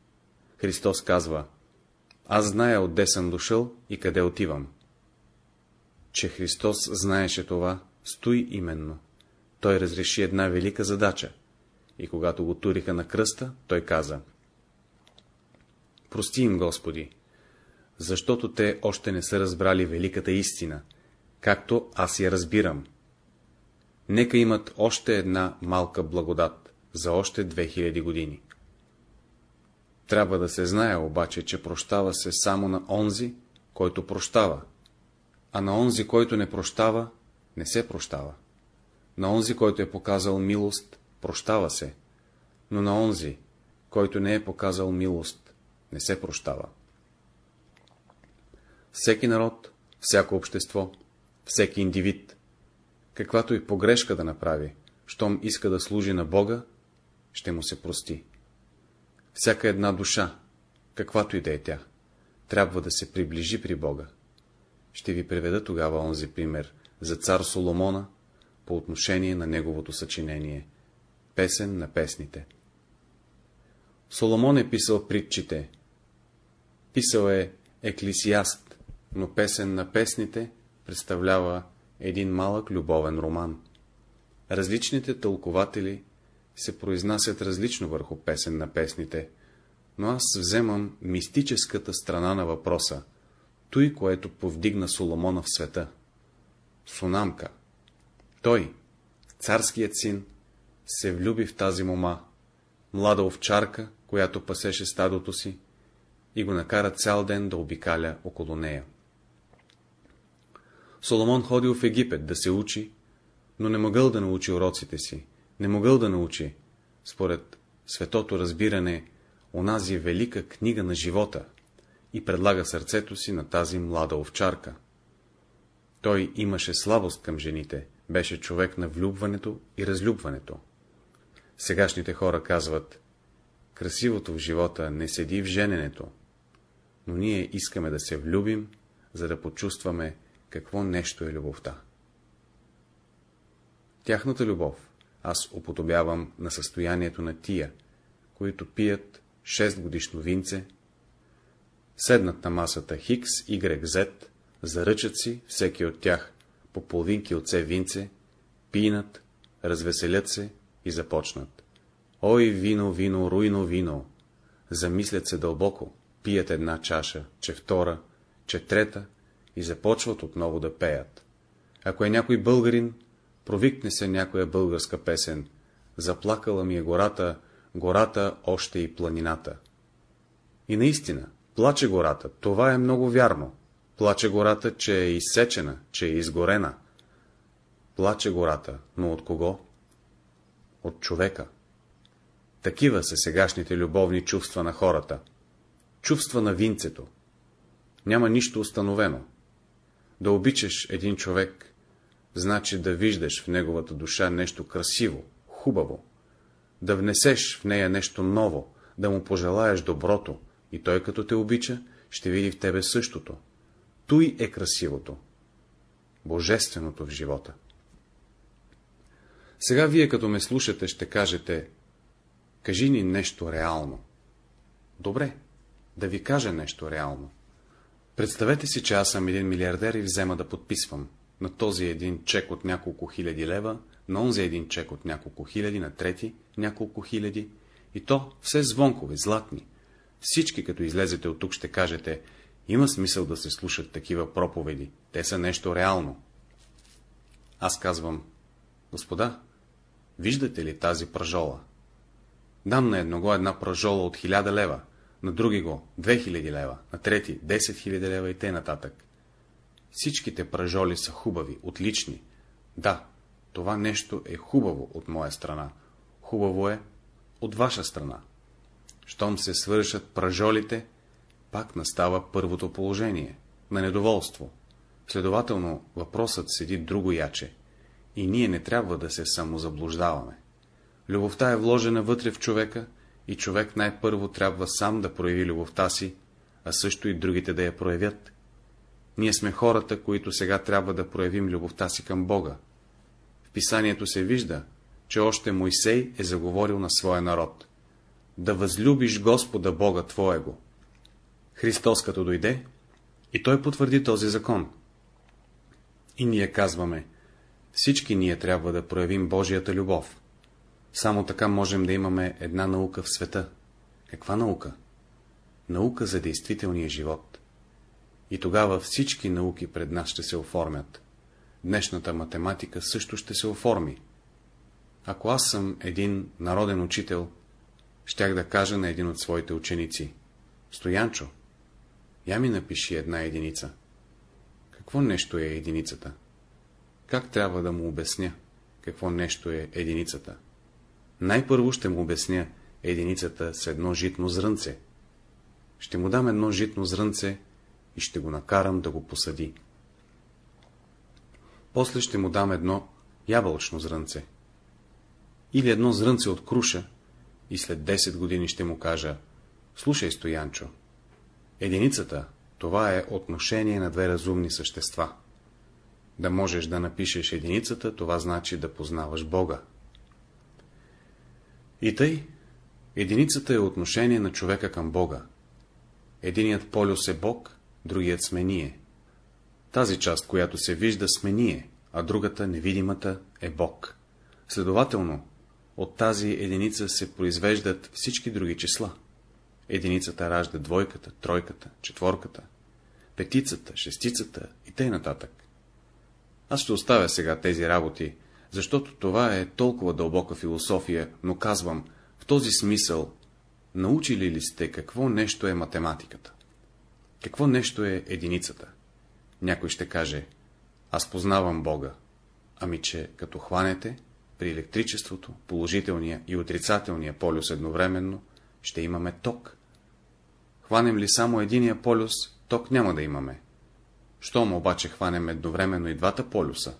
Христос казва, аз зная отде съм дошъл и къде отивам. Че Христос знаеше това, стои именно. Той разреши една велика задача. И когато го туриха на кръста, той каза, Прости им, Господи, защото те още не са разбрали великата истина, както аз я разбирам. Нека имат още една малка благодат за още 2000 години. Трябва да се знае обаче, че прощава се само на онзи, който прощава, а на онзи, който не прощава, не се прощава. На онзи, който е показал милост, прощава се, но на онзи, който не е показал милост, не се прощава. Всеки народ, всяко общество, всеки индивид, каквато и погрешка да направи, щом иска да служи на Бога, ще му се прости. Всяка една душа, каквато и да е тя, трябва да се приближи при Бога. Ще ви приведа тогава онзи пример за цар Соломона по отношение на неговото съчинение — песен на песните. Соломон е писал притчите, писал е Еклисиаст, но песен на песните представлява един малък любовен роман. Различните тълкователи се произнасят различно върху песен на песните, но аз вземам мистическата страна на въпроса, той, което повдигна Соломона в света. Сунамка. Той, царският син, се влюби в тази мома, млада овчарка, която пасеше стадото си, и го накара цял ден да обикаля около нея. Соломон ходил в Египет да се учи, но не могъл да научи уроците си, не могъл да научи, според светото разбиране, онази велика книга на живота и предлага сърцето си на тази млада овчарка. Той имаше слабост към жените, беше човек на влюбването и разлюбването. Сегашните хора казват, красивото в живота не седи в жененето, но ние искаме да се влюбим, за да почувстваме какво нещо е любовта. Тяхната любов аз уподобявам на състоянието на тия, които пият 6 годишно винце, седнат на масата Хикс, Y, Z, заръчат си, всеки от тях, по половинки от се винце, пинат, развеселят се и започнат. Ой, вино, вино, руйно вино! Замислят се дълбоко, пият една чаша, че втора, че трета и започват отново да пеят. Ако е някой българин, провикне се някоя българска песен. Заплакала ми е гората, гората още и планината. И наистина, плаче гората, това е много вярно. Плаче гората, че е изсечена, че е изгорена. Плаче гората, но от кого? От човека. Такива са сегашните любовни чувства на хората. Чувства на винцето. Няма нищо установено. Да обичаш един човек, значи да виждаш в неговата душа нещо красиво, хубаво, да внесеш в нея нещо ново, да му пожелаеш доброто, и той като те обича, ще види в тебе същото. Той е красивото, божественото в живота. Сега вие, като ме слушате, ще кажете, кажи ни нещо реално. Добре, да ви кажа нещо реално. Представете си, че аз съм един милиардер и взема да подписвам на този един чек от няколко хиляди лева, на онзи един чек от няколко хиляди, на трети няколко хиляди, и то все звонкове, златни. Всички, като излезете от тук, ще кажете, Има смисъл да се слушат такива проповеди, те са нещо реално. Аз казвам, господа, виждате ли тази пражола? Дам на едного една пражола от хиляда лева, на други го 2000 лева, на трети 10 000 лева и т.н. Всичките пражоли са хубави, отлични. Да, това нещо е хубаво от моя страна. Хубаво е от ваша страна. Щом се свършат пражолите, пак настава първото положение — на недоволство. Следователно, въпросът седи друго яче. И ние не трябва да се самозаблуждаваме. Любовта е вложена вътре в човека и човек най-първо трябва сам да прояви любовта си, а също и другите да я проявят. Ние сме хората, които сега трябва да проявим любовта си към Бога. В писанието се вижда, че още Мойсей е заговорил на своя народ. Да възлюбиш Господа Бога Твоего. Христос като дойде, и той потвърди този закон. И ние казваме, всички ние трябва да проявим Божията любов. Само така можем да имаме една наука в света. Каква наука? Наука за действителния живот. И тогава всички науки пред нас ще се оформят. Днешната математика също ще се оформи. Ако аз съм един народен учител, щях да кажа на един от своите ученици. Стоянчо, я ми напиши една единица. Какво нещо е единицата? Как трябва да му обясня, какво нещо е единицата? Най-първо ще му обясня единицата с едно житно зрънце. Ще му дам едно житно зрънце и ще го накарам да го посади. После ще му дам едно ябълчно зрънце. Или едно зрънце от круша и след 10 години ще му кажа, слушай, Стоянчо, единицата, това е отношение на две разумни същества. Да можеш да напишеш единицата, това значи да познаваш Бога. И тъй, единицата е отношение на човека към Бога. Единият полюс е Бог, другият сме ние. Тази част, която се вижда, сме ние, а другата, невидимата, е Бог. Следователно, от тази единица се произвеждат всички други числа. Единицата ражда двойката, тройката, четворката, петицата, шестицата и нататък. Аз ще оставя сега тези работи, защото това е толкова дълбока философия, но казвам, в този смисъл, научили ли сте какво нещо е математиката? Какво нещо е единицата? Някой ще каже, аз познавам Бога. Ами че, като хванете, при електричеството, положителния и отрицателния полюс едновременно, ще имаме ток. Хванем ли само единия полюс, ток няма да имаме. Щом обаче хванем едновременно и двата полюса,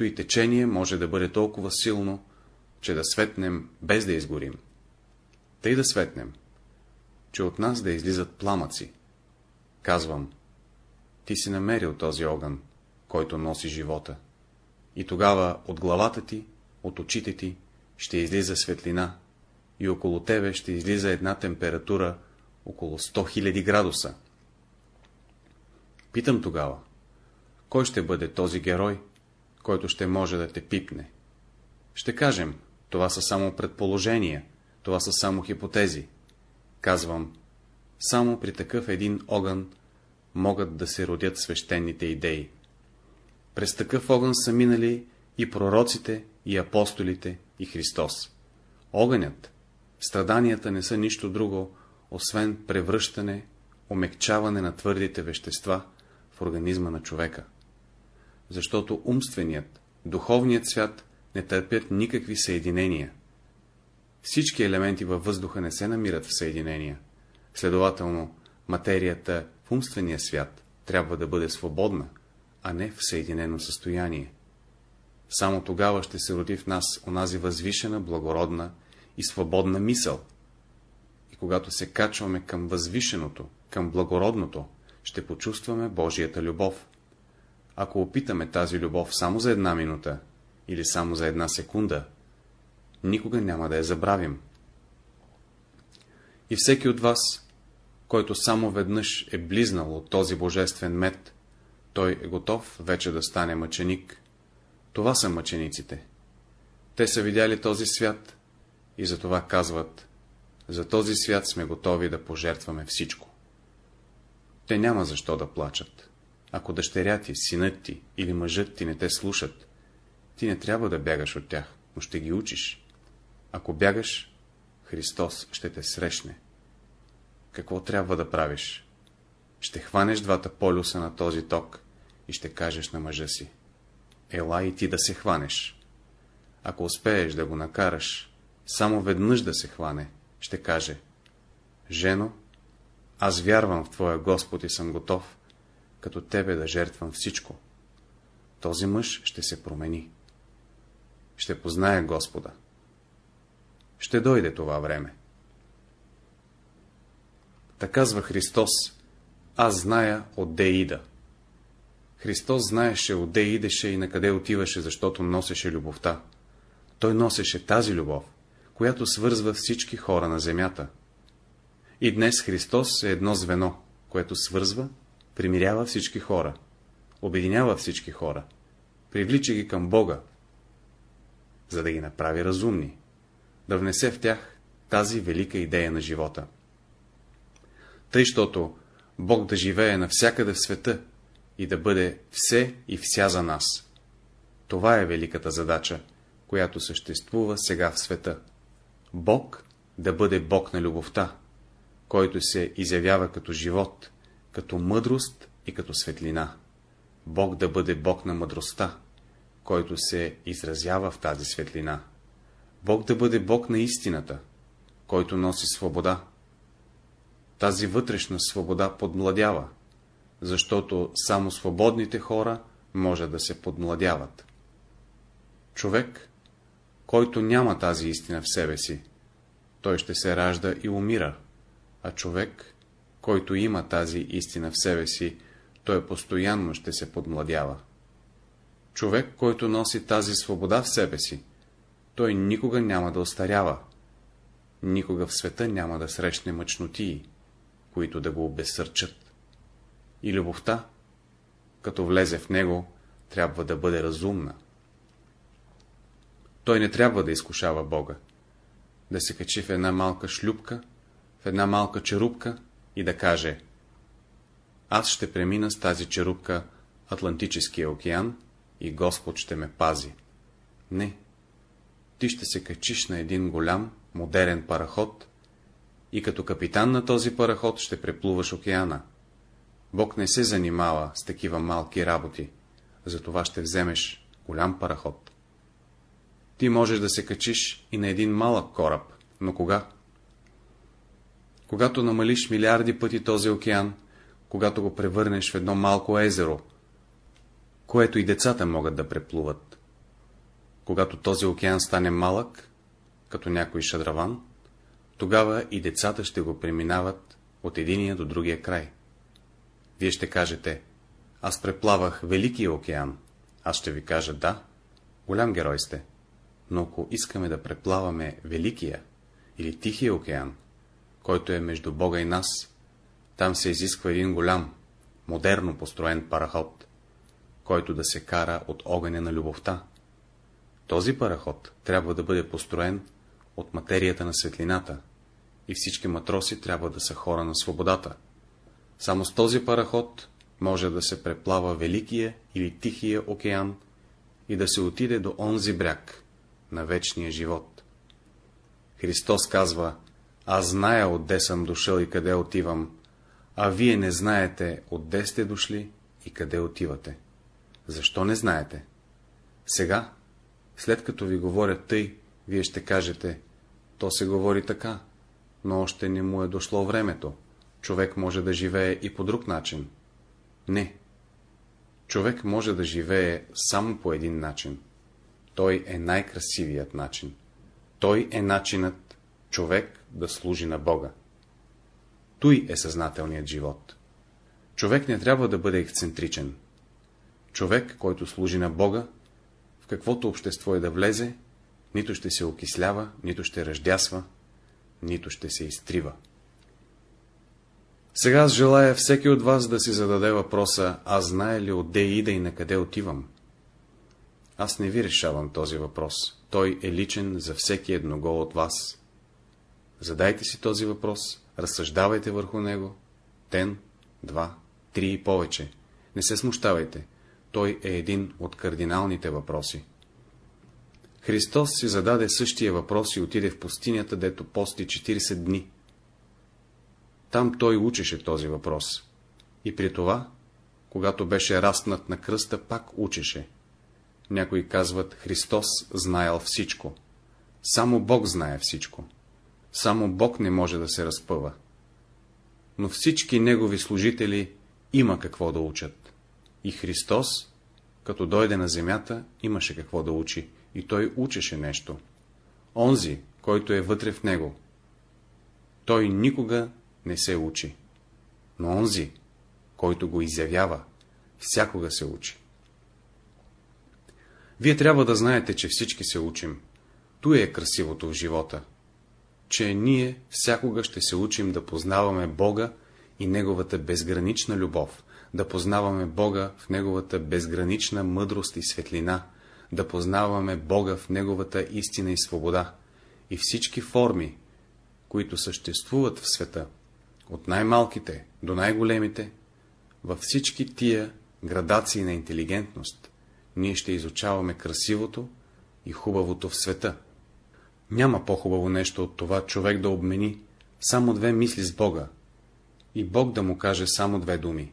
и течение може да бъде толкова силно, че да светнем без да изгорим. Тъй да светнем, че от нас да излизат пламъци. Казвам, ти си намерил този огън, който носи живота. И тогава от главата ти, от очите ти, ще излиза светлина, и около тебе ще излиза една температура около 100 000 градуса. Питам тогава, кой ще бъде този герой, който ще може да те пипне? Ще кажем, това са само предположения, това са само хипотези. Казвам, само при такъв един огън могат да се родят свещените идеи. През такъв огън са минали и пророците, и апостолите, и Христос. Огънят, страданията не са нищо друго, освен превръщане, омекчаване на твърдите вещества в организма на човека. Защото умственият, духовният свят не търпят никакви съединения. Всички елементи във въздуха не се намират в съединения. Следователно, материята в умствения свят трябва да бъде свободна, а не в съединено състояние. Само тогава ще се роди в нас онази възвишена, благородна и свободна мисъл. И когато се качваме към възвишеното, към благородното, ще почувстваме Божията любов. Ако опитаме тази любов само за една минута или само за една секунда, никога няма да я забравим. И всеки от вас, който само веднъж е близнал от този божествен мед, той е готов вече да стане мъченик. Това са мъчениците. Те са видяли този свят и затова казват, за този свят сме готови да пожертваме всичко. те няма защо да плачат. Ако дъщеря ти, синът ти или мъжът ти не те слушат, ти не трябва да бягаш от тях, но ще ги учиш. Ако бягаш, Христос ще те срещне. Какво трябва да правиш? Ще хванеш двата полюса на този ток и ще кажеш на мъжа си. Ела и ти да се хванеш. Ако успееш да го накараш, само веднъж да се хване, ще каже. Жено, аз вярвам в Твоя Господ и съм готов, като Тебе да жертвам всичко. Този мъж ще се промени. Ще познае Господа. Ще дойде това време. Така казва Христос, аз зная отде ида. Христос знаеше отде идеше и на къде отиваше, защото носеше любовта. Той носеше тази любов, която свързва всички хора на земята. И днес Христос е едно звено, което свързва, примирява всички хора, обединява всички хора, привлича ги към Бога, за да ги направи разумни, да внесе в тях тази велика идея на живота. Тъй, щото Бог да живее навсякъде в света и да бъде все и вся за нас. Това е великата задача, която съществува сега в света. Бог да бъде Бог на любовта, който се изявява като живот, като мъдрост и като светлина. Бог да бъде Бог на мъдростта, който се изразява в тази светлина. Бог да бъде Бог на истината, който носи свобода. Тази вътрешна свобода подмладява, защото само свободните хора може да се подмладяват. Човек, който няма тази истина в себе си, той ще се ражда и умира, а човек, който има тази истина в себе си, той постоянно ще се подмладява. Човек, който носи тази свобода в себе си, той никога няма да остарява, никога в света няма да срещне мъчнотии, които да го обесърчат. И любовта, като влезе в него, трябва да бъде разумна. Той не трябва да изкушава Бога, да се качи в една малка шлюпка, в една малка черупка и да каже Аз ще премина с тази черупка Атлантическия океан и Господ ще ме пази. Не. Ти ще се качиш на един голям, модерен параход и като капитан на този параход ще преплуваш океана. Бог не се занимава с такива малки работи, затова ще вземеш голям параход. Ти можеш да се качиш и на един малък кораб, но кога? Когато намалиш милиарди пъти този океан, когато го превърнеш в едно малко езеро, което и децата могат да преплуват. Когато този океан стане малък, като някой шадраван, тогава и децата ще го преминават от единия до другия край. Вие ще кажете, аз преплавах Великия океан. Аз ще ви кажа, да, голям герой сте. Но ако искаме да преплаваме Великия или Тихия океан, който е между Бога и нас, там се изисква един голям, модерно построен параход, който да се кара от огъня на любовта. Този параход трябва да бъде построен от материята на светлината и всички матроси трябва да са хора на свободата. Само с този параход може да се преплава Великия или Тихия океан и да се отиде до онзи бряг на вечния живот. Христос казва, аз зная отде съм дошъл и къде отивам, а вие не знаете отде сте дошли и къде отивате. Защо не знаете? Сега, след като ви говоря тъй, вие ще кажете, то се говори така, но още не му е дошло времето. Човек може да живее и по друг начин. Не. Човек може да живее само по един начин. Той е най-красивият начин. Той е начинът човек да служи на Бога. Той е съзнателният живот. Човек не трябва да бъде ексцентричен. Човек, който служи на Бога, в каквото общество е да влезе, нито ще се окислява, нито ще ръждясва, нито ще се изтрива. Сега аз желая всеки от вас да си зададе въпроса, аз знае ли отде ида и на къде отивам? Аз не ви решавам този въпрос. Той е личен за всеки едного от вас. Задайте си този въпрос, разсъждавайте върху него, ден, два, три и повече. Не се смущавайте. Той е един от кардиналните въпроси. Христос си зададе същия въпрос и отиде в пустинята, дето пости 40 дни. Там той учеше този въпрос. И при това, когато беше растнат на кръста, пак учеше. Някои казват, Христос знаел всичко. Само Бог знае всичко. Само Бог не може да се разпъва. Но всички Негови служители има какво да учат. И Христос, като дойде на земята, имаше какво да учи. И той учеше нещо. Онзи, който е вътре в него. Той никога не се учи. Но онзи, който го изявява, всякога се учи. Вие трябва да знаете, че всички се учим. Той е красивото в живота, че ние всякога ще се учим да познаваме Бога и Неговата безгранична любов, да познаваме Бога в Неговата безгранична мъдрост и светлина, да познаваме Бога в Неговата истина и свобода, и всички форми, които съществуват в света, от най-малките до най-големите, във всички тия градации на интелигентност, ние ще изучаваме красивото и хубавото в света. Няма по-хубаво нещо от това човек да обмени само две мисли с Бога и Бог да му каже само две думи.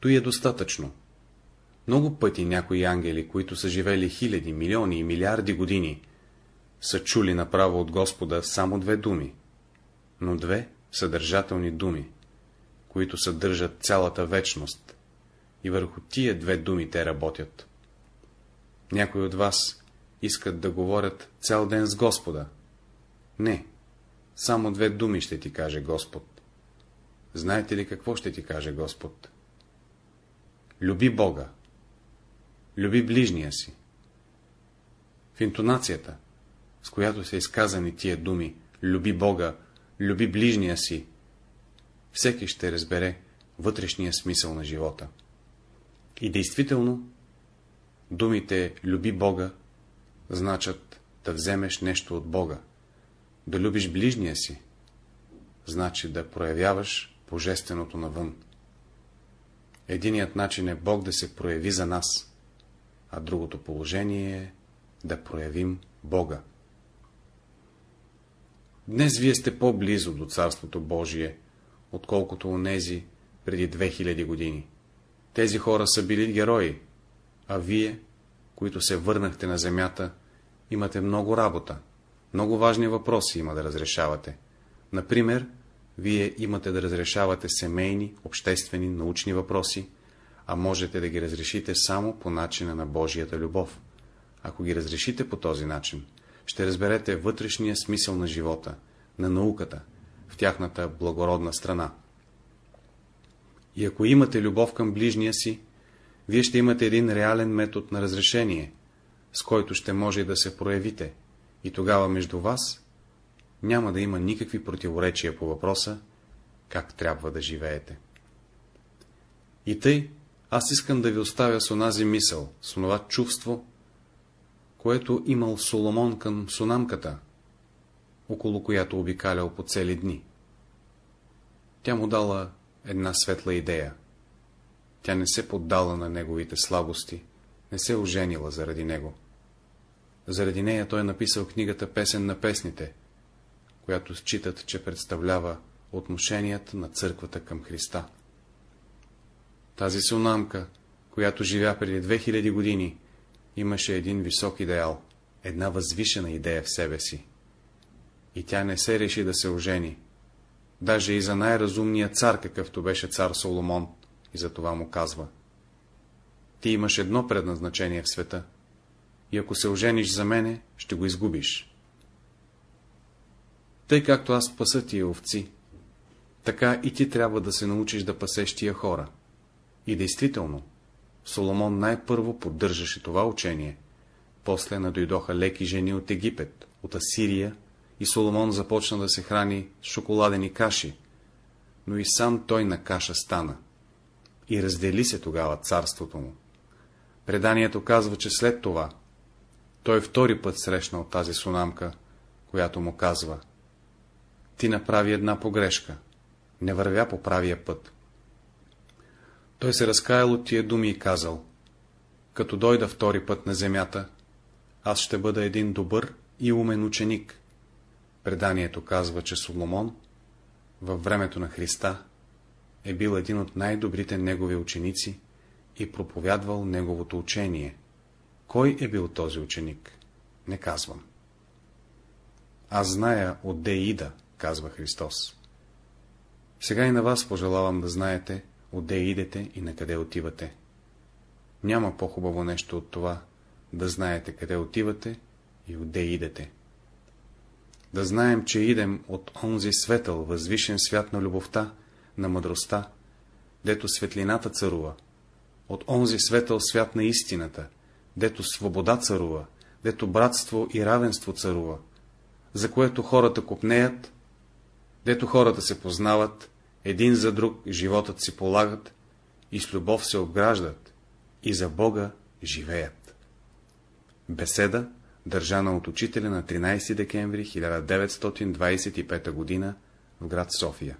То е достатъчно. Много пъти някои ангели, които са живели хиляди, милиони и милиарди години, са чули направо от Господа само две думи, но две съдържателни думи, които съдържат цялата вечност, и върху тия две думи те работят. Някои от вас искат да говорят цял ден с Господа. Не, само две думи ще ти каже Господ. Знаете ли какво ще ти каже Господ? Люби Бога. Люби ближния си. В интонацията, с която са изказани тия думи, люби Бога, люби ближния си, всеки ще разбере вътрешния смисъл на живота. И действително, думите люби Бога значат да вземеш нещо от Бога, да любиш ближния си, значи да проявяваш божественото навън. Единият начин е Бог да се прояви за нас, а другото положение е да проявим Бога. Днес вие сте по-близо до Царството Божие, отколкото онези преди 2000 години. Тези хора са били герои, а вие, които се върнахте на земята, имате много работа, много важни въпроси има да разрешавате. Например, вие имате да разрешавате семейни, обществени, научни въпроси, а можете да ги разрешите само по начина на Божията любов. Ако ги разрешите по този начин, ще разберете вътрешния смисъл на живота, на науката, в тяхната благородна страна. И ако имате любов към ближния си, вие ще имате един реален метод на разрешение, с който ще може да се проявите, и тогава между вас няма да има никакви противоречия по въпроса, как трябва да живеете. И тъй, аз искам да ви оставя с онази мисъл, с онова чувство, което имал Соломон към сунамката, около която обикалял по цели дни. Тя му дала една светла идея. Тя не се поддала на неговите слабости, не се оженила заради него. Заради нея той е написал книгата Песен на песните, която считат, че представлява отношенията на църквата към Христа. Тази сунамка, която живя преди 2000 години, имаше един висок идеал, една възвишена идея в себе си. И тя не се реши да се ожени. Даже и за най-разумния цар, какъвто беше цар Соломон, и за това му казва. Ти имаш едно предназначение в света, и ако се ожениш за мене, ще го изгубиш. Тъй както аз паса тия овци, така и ти трябва да се научиш да пасеш тия хора. И действително, Соломон най-първо поддържаше това учение. После надойдоха леки жени от Египет, от Асирия, и Соломон започна да се храни с шоколадени каши, но и сам той на каша стана. И раздели се тогава царството му. Преданието казва, че след това той втори път срещнал тази сунамка, която му казва Ти направи една погрешка, не вървя по правия път. Той се разкаял от тия думи и казал, като дойда втори път на земята, аз ще бъда един добър и умен ученик. Преданието казва, че Соломон във времето на Христа е бил един от най-добрите негови ученици и проповядвал неговото учение. Кой е бил този ученик? Не казвам. Аз зная отде ида, казва Христос. Сега и на вас пожелавам да знаете, отде идете и на къде отивате. Няма по-хубаво нещо от това, да знаете къде отивате и отде идете. Да знаем, че идем от онзи светъл, възвишен свят на любовта, на мъдростта, дето светлината царува, от онзи светъл свят на истината, дето свобода царува, дето братство и равенство царува, за което хората купнеят, дето хората се познават, един за друг животът си полагат и с любов се обграждат и за Бога живеят. Беседа, държана от учителя на 13 декември 1925 г. в град София